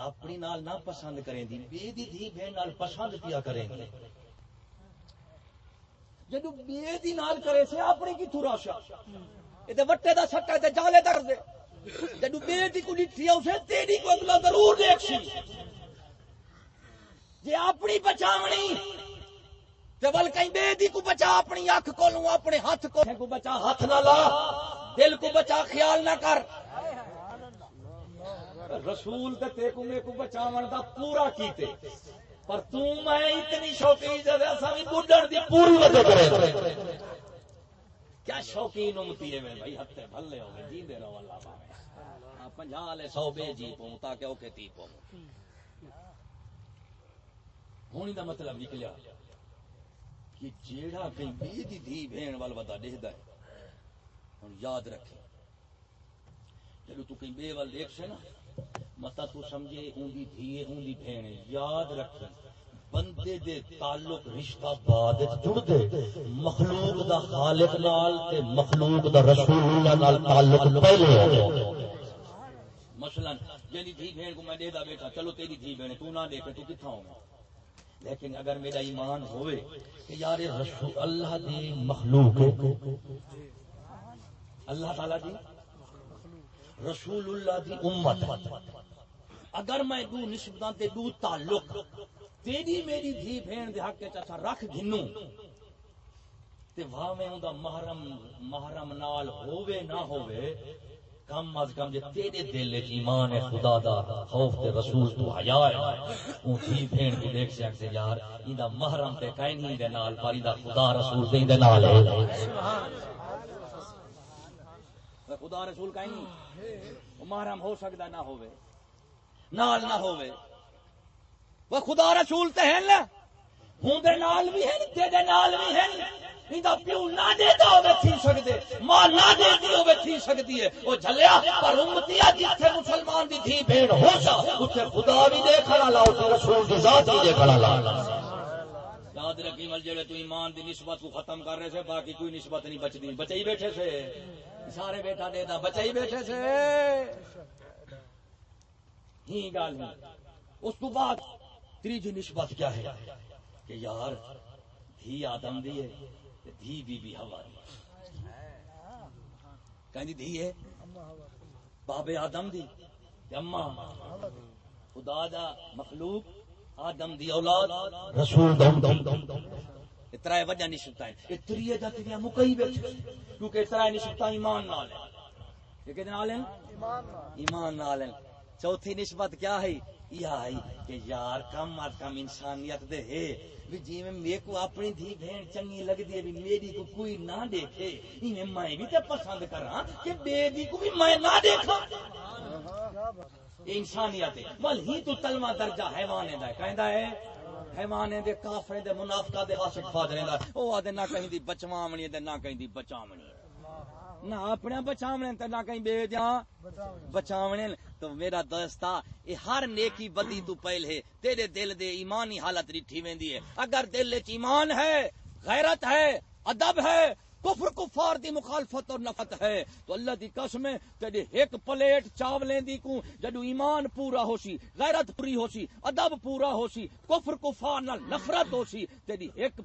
اپنی نال نہ پسند کریں دی، بے دی دھی، بہن نال پسند کیا کریں گے جدو بے دی نال کرے سے اپنی کی تھورا شا اے وٹے دا سٹا تے جالے در دے۔ جدو بے کو ڈٹھی اسے تیری کو اگلا ضرور دیکھ سی جے اپنی بچاونی تے ول کہیں بے کو بچا اپنی اکھ کو لوں اپنے ہاتھ کو۔ کو بچا ہاتھ نہ لا، دل کو بچا خیال نہ کر۔ رسول تے تے کو میں کو بچاون دا پورا کیتے۔ پر تو میں اتنی شوقین جے اسا بھی بڈڑ دی پوری وجہ کرے۔ کیا شوقین امتی ہے میں بھائی؟ ہتے بھلے ہو گئے جی دے رہو اللہ پاوے۔ ہاں پنجا لے سو بے جی پوں تاکہ اوکے تی پوں ہونی دا مطلب نکلیا کہ جیڑا کہیں بے دی دھی بہن وال ودا دیکھدا ہے۔ ہن یاد رکھے۔ جدو تو کہیں بے وال دیکھ سے نا، متا تو سمجھے اون دی دھی ہے، اون دی بہن یاد رکھے، بندے دے تعلق رشتہ بعد جڑ دے۔ مخلوق دا خالق نال تے مخلوق دا رسول اللہ نال تعلق پہلے ہو مثلا جنی دھی بہن کو میں دے دا بیٹا، چلو تیری دھی بہن، تو نہ دیکھے تو کتھا ہوں لیکن اگر میرا ایمان ہوئے کہ یار رسول اللہ دی مخلوق اللہ تعالی دی رسول اللہ دی امت اگر میں دو نسبتاں تے دو تعلق، تیری میری دھی بہن دے حق چا رکھ گھنوں، تے واہ میں اوندا محرم محرم نال ہووے نہ ہووے کم از کم جے تیرے دل وچ ایمان ہے، خدا دا خوف تے رسول تو حیا ہے۔ اون تھی بہن کو دیکھ سکتے یار، ایندا محرم تے کائیں نہیں دے نال، پر ایندا خدا رسول تے دے نال ہے۔ سبحان اللہ خدا رسول کہیں نہیں محرم ہو سکتا نہ ہوئے نال نہ ہوئے وہ خدا رسول تے ہیں نا، ہوں دے نال بھی ہیں تے دے نال بھی ہیں۔ ایندا پیو نہ ہوے تھی سکدے، ماں نہ ہوے تھی ہے۔ او جھلیا، پر امتیا جتھے مسلمان دی تھی بھیڑ ہو سا اوتھے خدا بھی رسول دی ذات بھی یاد رکھی مل جڑے تو ایمان دی نسبت کو ختم کر رہے سے باقی کوئی نسبت نہیں بچدی بچئی بیٹھے سے سارے بیٹھا دے دا بچئی بیٹھے سے ہی گل اس تو بعد تیجی نسبت کیا ہے؟ کہ یار، دھی آدم دی ہے۔ تے دھی بی بی ہوا دی۔ کہیں جی دھی ہے؟ بابے آدم دی۔ تے اماں۔ خدا دا مخلوق، آدم دی اولاد۔ رسول دم دم دم دم اترائے وجہ نہیں نسبت ہے۔ اتریے دا تے مکئی بیٹھے کیونکہ اترائے نسبت ایمان نال ہے۔ یہ کہتے نال ہیں؟ ایمان نال ہیں۔ چوتھی نسبت کیا ہے؟ یہ ہے کہ یار، کم از کم انسانیت دے ہے۔ بھی جی میں میرے کو اپنی دھی بہن چنگی لگ دی ہے بھی میری کو کوئی نہ دیکھے میں میں بھی تے پسند کراں کہ بے کو بھی میں نہ دیکھا یہ انسانیت ہے۔ بل ہی تو تلوا درجہ حیوانے دا ہے۔ کہندا ہے حیوانے دے کافرے دے منافقہ دے عاشق فاضلے دا او آدے نہ کہیں دی بچواونی دے نہ کہیں دی بچاونی نہ اپنے بچاونے تے نہ کہیں بے دیاں بچاونے تو میرا دوستا یہ ہر نیکی بدی تو پہلے تیرے دل دے ایمانی حالت ریٹھی ویندی ہے اگر دل وچ ایمان ہے غیرت ہے ادب ہے کفر کفار دی مخالفت اور نفت ہے۔ تو اللہ دی قسم ہے تیری ایک پلیٹ چاولیں دی کو جدو ایمان پورا ہو سی غیرت پوری ہو سی ادب پورا ہو سی کفر کفار نال نفرت ہو سی تیری ایک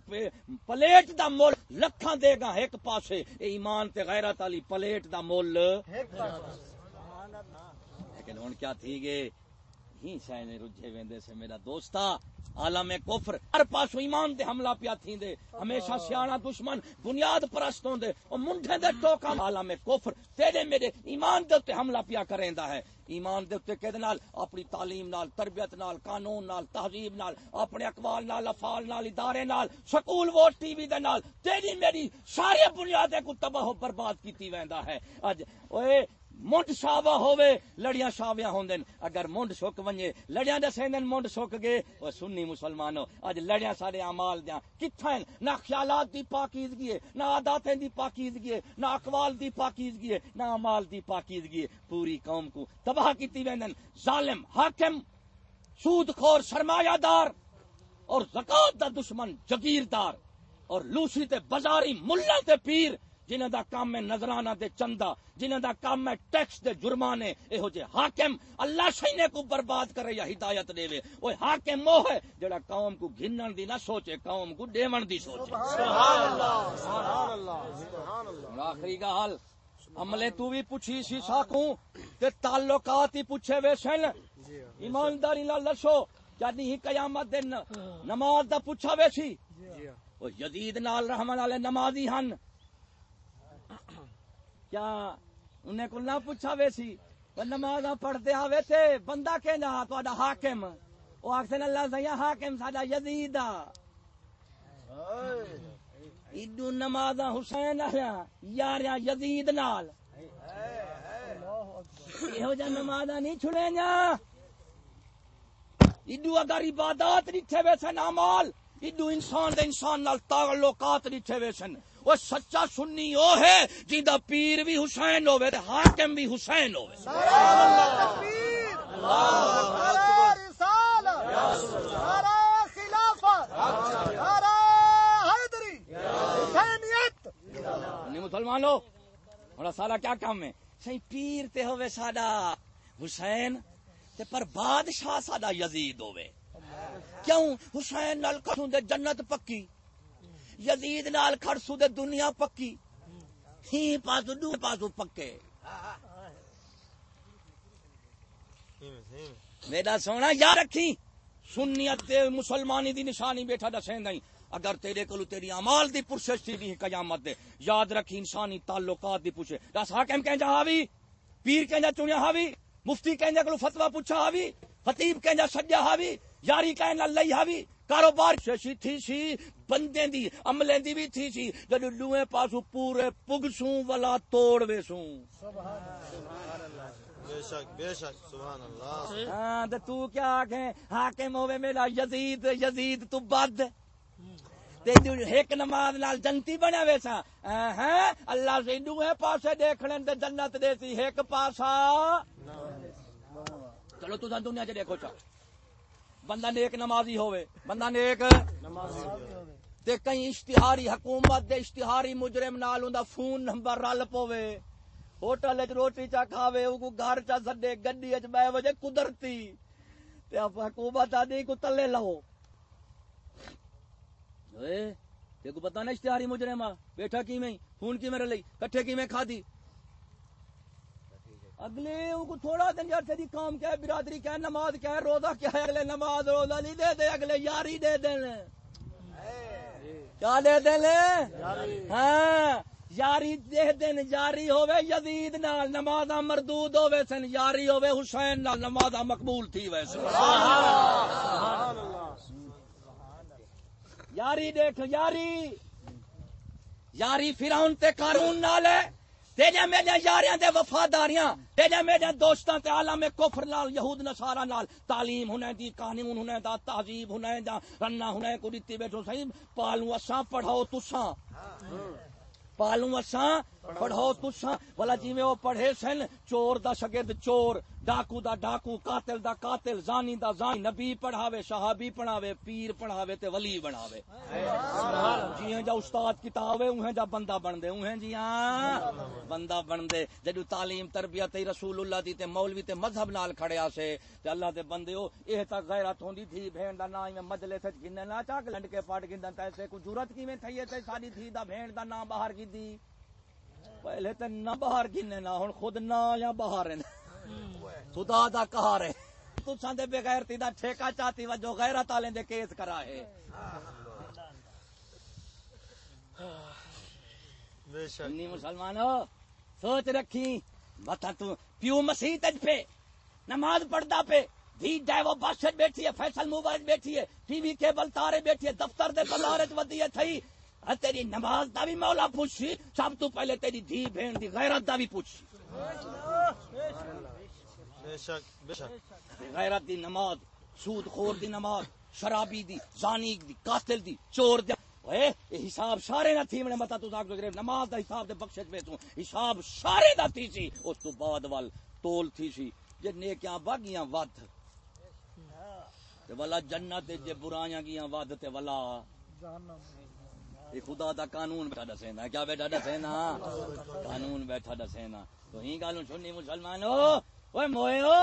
پلیٹ دا مول لکھاں دے گا ایک پاسے۔ اے ایمان تے غیرت والی پلیٹ دا مول۔ لیکن ہن کیا تھی گے؟ ہی رجھے ویندے سے میرا دوستا عالم کفر ہر پاسو ایمان دے حملہ پیا تھیندے ہمیشہ سیانا دشمن بنیاد پرست ہوندے او منڈے دے ٹوکا عالم کفر تیرے میرے ایمان دے تے حملہ پیا کریندا ہے۔ ایمان دے تے کدے نال؟ اپنی تعلیم نال تربیت نال قانون نال تہذیب نال اپنے اقوال نال افعال نال ادارے نال سکول ووٹ ٹی وی دے نال تیری میری سارے بنیادیں کو تباہ و برباد کیتی ویندا ہے۔ اج اوئے منڈ شاوا ہووے لڑیاں شاویاں ہوندن اگر منڈ سک ونجے لڑیاں دے سیندن منڈ سک گئے او سنی مسلمانو اج لڑیاں سارے اعمال دیاں کتھاں نہ خیالات دی پاکیزگی ہے نہ عاداتیں دی پاکیزگی ہے نہ اقوال دی پاکیزگی ہے نہ اعمال دی پاکیزگی ہے پوری قوم کو تباہ کیتی ویندن ظالم حاکم سود خور سرمایہ دار اور زکات دا دشمن جگیردار اور لوسی تے بازاری ملا تے پیر جنہاں دا کام ہے نظرانہ دے چندہ جنہاں دا کام ہے ٹیکس دے جرمانے اے جے حاکم اللہ شینے کو برباد کرے یا ہدایت دے وے او حاکم وہ ہے جڑا قوم کو گھنن دی نہ سوچے قوم کو دیون دی سوچے۔ اور آخری کا حال عملے تو بھی پوچھی سی ساکوں تے تعلقات ہی پوچھے وے سن۔ ایمانداری نال لسو کیا نہیں قیامت دے ن- نماز دا پوچھا وے سی۔ او یزید نال رحمن والے نمازی ہن۔ کیا انہیں کو نہ پوچھا وے سی نماز پڑھتے آوے تھے، بندہ کہ نہ تہاڈا حاکم۔ وہ آخسن اللہ سیا حاکم، ساڈا یزید آ ایڈو نماز حسین آیا یاریا یزید نال۔ یہو جا نماز نہیں چھڑے جا ایڈو اگر عبادات نٹھے وے سن امال ایڈو انسان دے انسان نال تعلقات نٹھے وے سن وہ سچا سنی او ہے جیندا پیر بھی حسین ہوے تے حاکم بھی حسین ہوے نعرہ رسالہ نعرہ خلافت حیدری حسینیت مسلمانوں ہن سارا کیا کام ہے؟ سی پیر تے ہوے ساڈا حسین، تے پر بادشاہ ساڈا یزید ہوے کیوں؟ حسین نال کھڑوں دے جنت پکی۔ یزید نال کھڑسو دے دنیا پکی۔ ہی پاسو دو پاسو پکے۔ میرا سونا یا رکھی۔ سنیت تے مسلمانی دی نشانی بیٹھا دسیں نہیں اگر تیرے کولو تیری امال دی پرسش تھی بھی قیامت دے۔ یاد رکھی انسانی تعلقات دی پوچھے۔ دس حاکم کہیں جا ہاوی پیر کہیں جا چنیا ہاوی مفتی کہیں کولو فتوا پوچھا ہاوی خطیب کہیں جا سجا ہاوی یاری کہیں لئی ہاوی کاروبار ششی تھی سی بندے دی عملے دی بھی تھی سی۔ جدو لوئے پاسو پورے پگسوں والا توڑ ویسوں۔ بے شک بے شک سبحان اللہ۔ ہاں تے تو کیا آکھیں؟ حاکم ہوے میرا یزید یزید تو بد۔ تے ایک نماز نال جنتی بنیا ویسا ہاں اللہ سے دوے پاسے دیکھنے تے جنت دیسی ایک پاسا۔ چلو تو دنیا چ دیکھو چا۔ بندہ نیک نمازی ہوے بندہ نیک تے کئی اشتہاری حکومت دے اشتہاری مجرم نال اوندا فون نمبر رل پوے۔ ہوٹل وچ روٹی چا کھاوے او کو گھر چا سڈے گڈی وچ بہ وجے قدرتی۔ تے اب حکومت آدی کو تلے لو اے تے کو پتہ نہ اشتہاری مجرم آ؟ بیٹھا کیویں؟ فون کی میرے لئی کٹھے کیویں کھادی اگلے ان کو تھوڑا دن یار تیری کام کیا ہے برادری کیا ہے نماز کیا ہے روزہ کیا ہے اگلے نماز، روزہ نہیں دے دے، اگلے یاری دے دیں کیا دے دیں ہاں یاری دے دن یاری ہوے یزید نال، نمازاں مردود ہوے سن، یاری ہوے حسین نال، نمازاں مقبول تھی ویسے۔ یاری دیکھ، یاری یاری فرعون تے قارون نال ہے۔ تیرے میرے یاریاں دے وفاداریاں تیرے میرے دوستاں تے عالم کفر نال، یہود نصارا نال، تعلیم ہونے دی، قانون ہونے دا، تہذیب ہونے دا، رنا ہونے کو دتی بیٹھو صحیح پالو اساں، پڑھاؤ تساں۔ پالو اساں، پڑھاؤ تساں۔ والا جی میں وہ پڑھے سن، چور دا شگرد چور۔ ڈاکو دا ڈاکو، قاتل دا قاتل، زانی دا زانی، نبی پڑھاوے، شہابی پڑھاوے، پیر پڑھاوے تے ولی بناوے۔ جی جا استاد کتاب ہے اوہیں جا بندہ بن دے اوہیں جی ہاں۔ بندہ بن دے جدو تعلیم، تربیت رسول اللہ دی تے مولوی تے مذہب نال کھڑیا سے، تے اللہ دے بندے ہو اے تا غیرت ہوندی تھی، بہن دا نام میں مجلس وچ گننے چاک لنڈ کے پاٹ گندن تے ایسے کو ضرورت کیویں تھئی تے ساری تھی دا بہن دا نام باہر کی دی پہلے تے نہ باہر گننے نہ ہن خود نہ یا باہر ہیں۔ خدا دا کہا رہے تو ساندے بغیر تی دا ٹھیکا چاہتی وجہ غیرت والے دے کیس کرا ہے بے شک سنی مسلمانو، سوچ رکھی۔ بتا تو پیو مسیح پہ نماز پڑھتا پہ دھی جائے وہ بس وچ بیٹھی ہے، فیصل موبائل بیٹھی ہے۔ ٹی وی کیبل تارے بیٹھی ہے، دفتر دے بازار چ ودی ہے، تھئی۔ تیری نماز دا بھی مولا پوچھی، سب تو پہلے تیری دھی بہن دی غیرت دا بھی پوچھی۔ بے شک بے شک۔ غیرت دی نماز سود خور دی نماز شرابی دی زانی دی قاتل دی چور دی۔ اے حساب سارے نہ تھی میں متا تو ساکھ گرے نماز دا حساب دے بخشش پہ تو حساب سارے دا تھی سی اس تو بعد وال تول تھی سی۔ جے نیکیاں باگیاں ود۔ تے والا جنت جے برائیاں گیاں ود تے والا یہ خدا دا قانون بیٹھا دسینا۔ کیا بیٹھا دسینا؟ قانون بیٹھا دسینا۔ تو ہی گالوں سننی مسلمانو۔ اوے موئے ہو،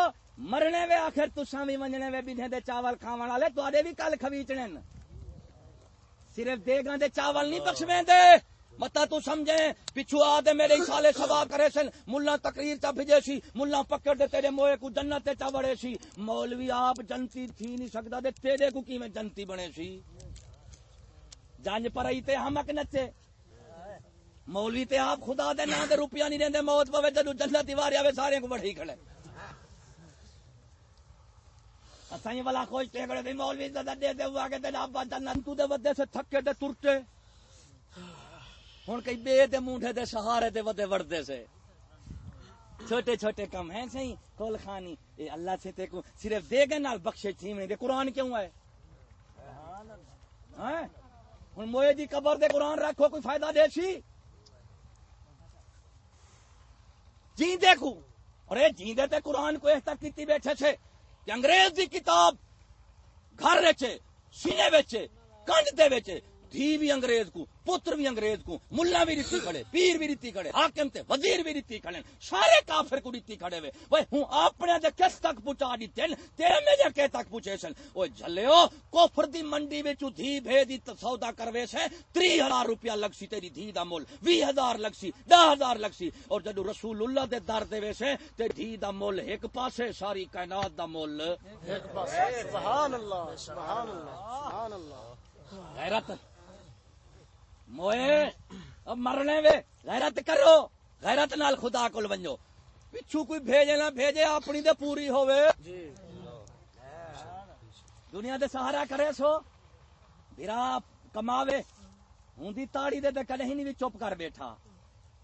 مرنے وے آخر تساں بھی منجنے وے بیٹھے دے چاول کھاون والے، تواڈے بھی کل کھویچنے ن صرف دیگاں دے چاول نہیں بخشویں دے۔ متا تو سمجھے، پچھو آ دے میرے سالے سوا کرے سن۔ ملا تقریر چا بھجے سی، ملا پکڑ دے تیرے موئے کو جنت چا بڑے سی۔ مولوی آپ جنتی تھی نہیں سکتا دے تیرے کو کی میں جنتی بنے سی؟ جنج پر تے ہمک نچے۔ مولوی تے آپ خدا دے نا دے روپیہ نہیں دیندے موت پوے جدو جنت دیواری آوے سارے کو بڑھی کھڑے۔ اسائیں والا خوش تے کڑے بھی مولوی زدہ دے دے ہوا کہ تے ابا جنت تو دے ودے سے تھکے تے ترتے۔ ہن کئی بے دے مونڈے دے سہارے تے ودے وڑدے سے۔ چھوٹے چھوٹے کم ہیں صحیح کول خانی۔ اے اللہ سے تے کو صرف دے گے نال بخشے تھی میں دے۔ قرآن کیوں ہے؟ ہیں ہوں موئے دی قبر دے قرآن رکھو، کوئی فائدہ دے سی جی دیکھو اور اے جیندے تے قرآن کو ایسا کیتی بیٹھے چھے۔ کہ انگریز دی کتاب گھر وچے، سینے بیچے کنڈ دے بیچے دھی بھی انگریز کو پتر بھی انگریز کو ملا بھی ریتی کھڑے پیر بھی ریتی کھڑے حاکم تے وزیر بھی ریتی کھڑے سارے کافر کو ریتی کھڑے ہوئے وہ ہوں اپنے دے کس تک پہنچا دیتے ہیں تیرے میں جا کے تک پوچھے سن؟ وہ جھلیو کوفر دی منڈی وچ دھی بھیجی تے سودا کروے سے 3000 روپیہ لگ سی تیری دھی دا مول 20000 لگ سی 10000 لگ سی اور جدو رسول اللہ دے در دے ویسے تے دھی دا مول ایک پاسے ساری کائنات دا مول۔ سبحان اللہ سبحان اللہ سبحان اللہ۔ غیرت۔ موئے اب مرنے وے غیرت کرو غیرت نال خدا کول ونجو۔ پچھو کوئی بھیجے نہ بھیجے اپنی دے پوری ہووے۔ دنیا دے سہارا کرے سو۔ بھرا کماوے۔ ہوں دی تاڑی دے تے کدے ہی نہیں بھی چپ کر بیٹھا۔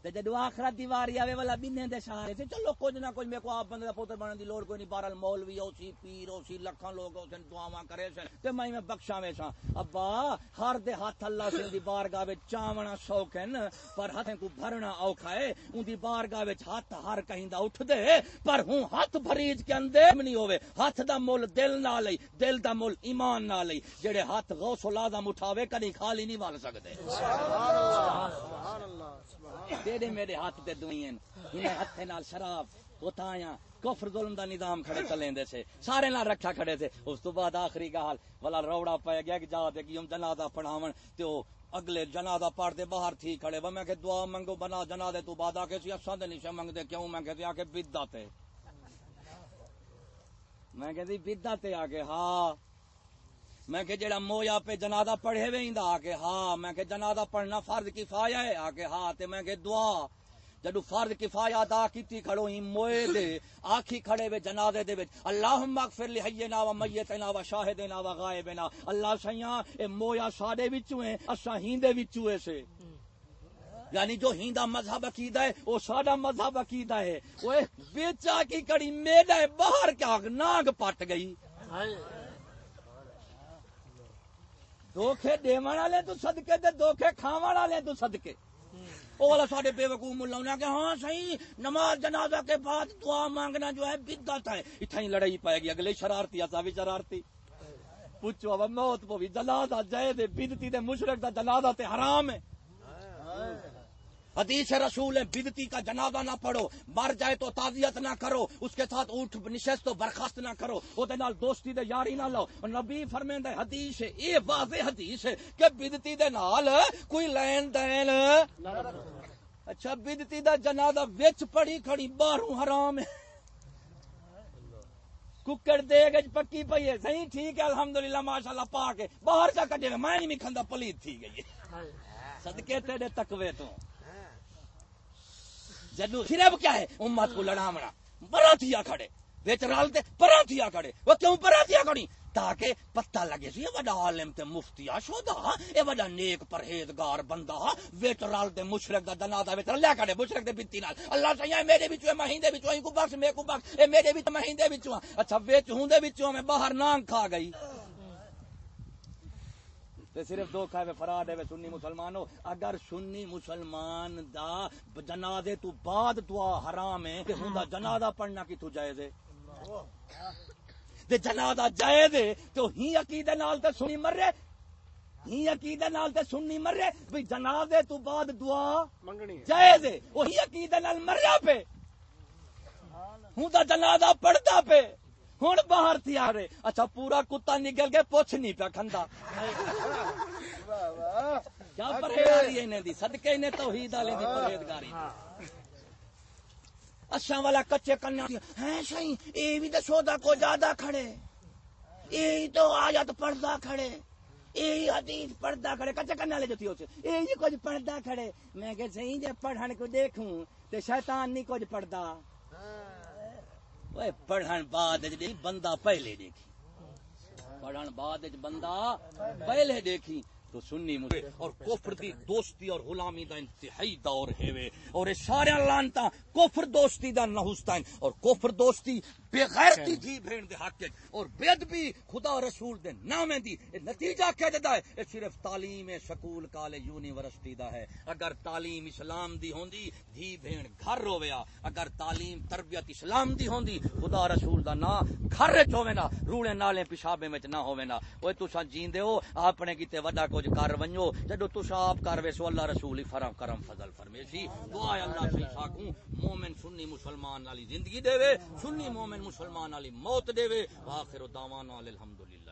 تے جدو آخرت دی واری آوے والا بننے دے سہارے سے، چلو کچھ نہ کچھ میرے کو آپ بندے دا پوتر بننے دی لوڑ کوئی نہیں، بہرحال مولوی ہو سی پیر ہو سی لکھاں لوگ ہو سن دعاواں کرے سن۔ تے میں میں بخشاں وے ساں۔ ابا، ہر دے ہاتھ اللہ سے دی بارگاہ وچ چاونا شوقن، پر ہاتھیں کو بھرنا اوکھا ہے اون دی بارگاہ وچ ہاتھ ہر کہیں دا اٹھ دے، پر ہوں ہاتھ بھریج کے اندر نہیں ہوے ہاتھ دا مول دل نہ لئی، دل دا مول ایمان نہ لئی۔ جڑے ہاتھ غوث العظم اٹھاوے، کدی خالی نہیں وال سکدے۔ سبحان اللہ، سبحان تیرے میرے ہاتھ تے دوئیں۔ انہیں ہتھے نال شراب اتایا کفر ظلم دا نظام کھڑے چلیں دے سے۔ سارے نال رکھا کھڑے تھے اس تو بعد آخری گال والا روڑا پہ گیا کہ جا دے کہ ہم جنازہ پڑھاون۔ تے او اگلے جنازہ پڑھ دے باہر تھی کھڑے۔ وہ میں کہ دعا منگو، بنا جنازے تو بعد آ کے سی اساں دے نہیں منگ دے کیوں؟ میں کہ آ کے بدعت ہے میں کہ بدعت ہے آ کے ہاں۔ میں کہ جڑا مویا پہ جنازہ پڑھے وے ایندا آ کے ہاں میں کہ جنازہ پڑھنا فرض کفایہ ہے آ کے ہاں تے میں کہ دعا۔ جدو فرض کفایہ ادا کیتی، کھڑو ہی موئے دے، آکھی کھڑے وے جنازے دے وچ، اللہم اغفر لحینا و میتنا و شاہدنا و غائبنا۔ اللہ سیاں، اے مویا ساڈے وچوں ہیں اساں ہیندے وچوں اے سے۔ یعنی جو ہیندا مذہب عقیدہ ہے وہ ساڈا مذہب عقیدہ ہے۔ اوے بیچا کی کڑی میڈا باہر کیا ناگ پٹ گئی۔ دھوکھے دیون والے تو صدقے تے دھوکھے کھاون والے تو صدقے۔ وہ والا ساڈے بے وقوف انہوں نے کہا ہاں صحیح نماز جنازہ کے بعد دعا مانگنا جو ہے بدعت ہے۔ اتنا ہی لڑائی پائے گی اگلے شرارتی اصا بھی شرارتی۔ پوچھو اب موت پو بھی جنازہ جائے دے بدتی دے مشرک دا جنازہ تے حرام ہے۔ حدیث رسول ہے بدتی کا جنازہ نہ پڑھو، مر جائے تو تعزیت نہ کرو، اس کے ساتھ اٹھ نشست تو برخاست نہ کرو وہ نال دوستی دے یاری نہ لو نبی فرمیندہ حدیث ہے یہ واضح حدیث ہے کہ بدتی دے نال کوئی لین دین۔ اچھا بدتی دا جنازہ وچ پڑی کھڑی، باہروں حرام ہے۔ ککڑ دے گج پکی پئی ہے۔ صحیح، ٹھیک ہے، الحمدللہ، ماشاءاللہ، پاک ہے۔ باہر جا کڈے میں نہیں کھندا پلیت تھی گئی ہے۔ صدقے تیرے تقوی تو۔ جدو صرف کیا ہے؟ امت کو لڑامنا براتیا کھڑے۔ وچ رالتے پراتیا کھڑے۔ وہ کیوں پراتیا کھڑی؟ تاکہ پتہ لگے سی، یہ بڑا عالم تے مفتی شودا اے بڑا نیک پرہیزگار بندہ وچ رالتے مشرک دا جنازہ وچ رلیا کھڑے مشرک دے بتی نال۔ اللہ سیا میرے وچوں مہیندے وچوں کو بخش میں کو بخش، اے میرے وچ مہیندے وچوں اچھا وچ ہوندے وچوں میں باہر نان کھا گئی۔ تے صرف دو کھائے فراد ہے سنی مسلمانوں اگر سنی مسلمان دا جنازے تو بعد دعا حرام ہے تے ہوندا جنازہ پڑھنا کی تو جائز ہے؟ تے جنازہ جائز ہے تو ہی عقیدے نال تے سنی مرے ہی عقیدے نال تے سنی مرے بھی جنازے تو بعد دعا منگنی ہے۔ جائز ہے وہی عقیدے نال مریا پہ ہوندا جنازہ پڑھدا پہ ہوں باہر تھی آ رہے۔ اچھا پورا کتا نکل کے پوچھ نہیں پیا کھندا۔ کیا پرہیزگاری انہیں دی، صدقے انہیں توحید والے دی پرہیزگاری اچھا والا کچے کنیا ہیں صحیح اے بھی تو سودا کو زیادہ کھڑے۔ اے تو آیت پڑھدا کھڑے۔ اے حدیث پڑھدا کھڑے۔ کچے کنیا والے جو تھی اسے اے ہی کچھ پڑھدا کھڑے۔ میں کہ صحیح جے پڑھن کو دیکھوں تے شیطان نہیں کچھ پڑھدا۔ اوے پڑھن بعد بندہ پہلے دیکھی پڑھن بعد بندہ پہلے دیکھی تو سنی مجھے اور کفر دی دوستی اور غلامی دا انتہائی دور ہے وے اور سارے لانتا کفر دوستی دا نہستان اور کفر دوستی بے غیرتی تھی بھین دے حق اور بید بھی خدا رسول دے نامے دی۔ یہ نتیجہ کیا دیتا ہے یہ صرف تعلیم سکول کالج یونیورسٹی دا ہے۔ اگر تعلیم اسلام دی ہوندی دھی بھین گھر رویا اگر تعلیم تربیت اسلام دی ہوندی خدا رسول دا نا گھر وچ ہوے نا روڑے نالے پیشابے وچ نہ ہوے نا۔ اوے تساں جیندے ہو اپنے کیتے وڈا کچھ کر ونجو۔ جدو تساں آپ کر ویسو اللہ رسول ہی فرم کرم فضل فرمیسی دعا ہے اللہ سے ساکوں مومن سنی مسلمان والی زندگی دے وے سنی مومن مسلمان والی موت دے وے آخر دعوانا الحمدللہ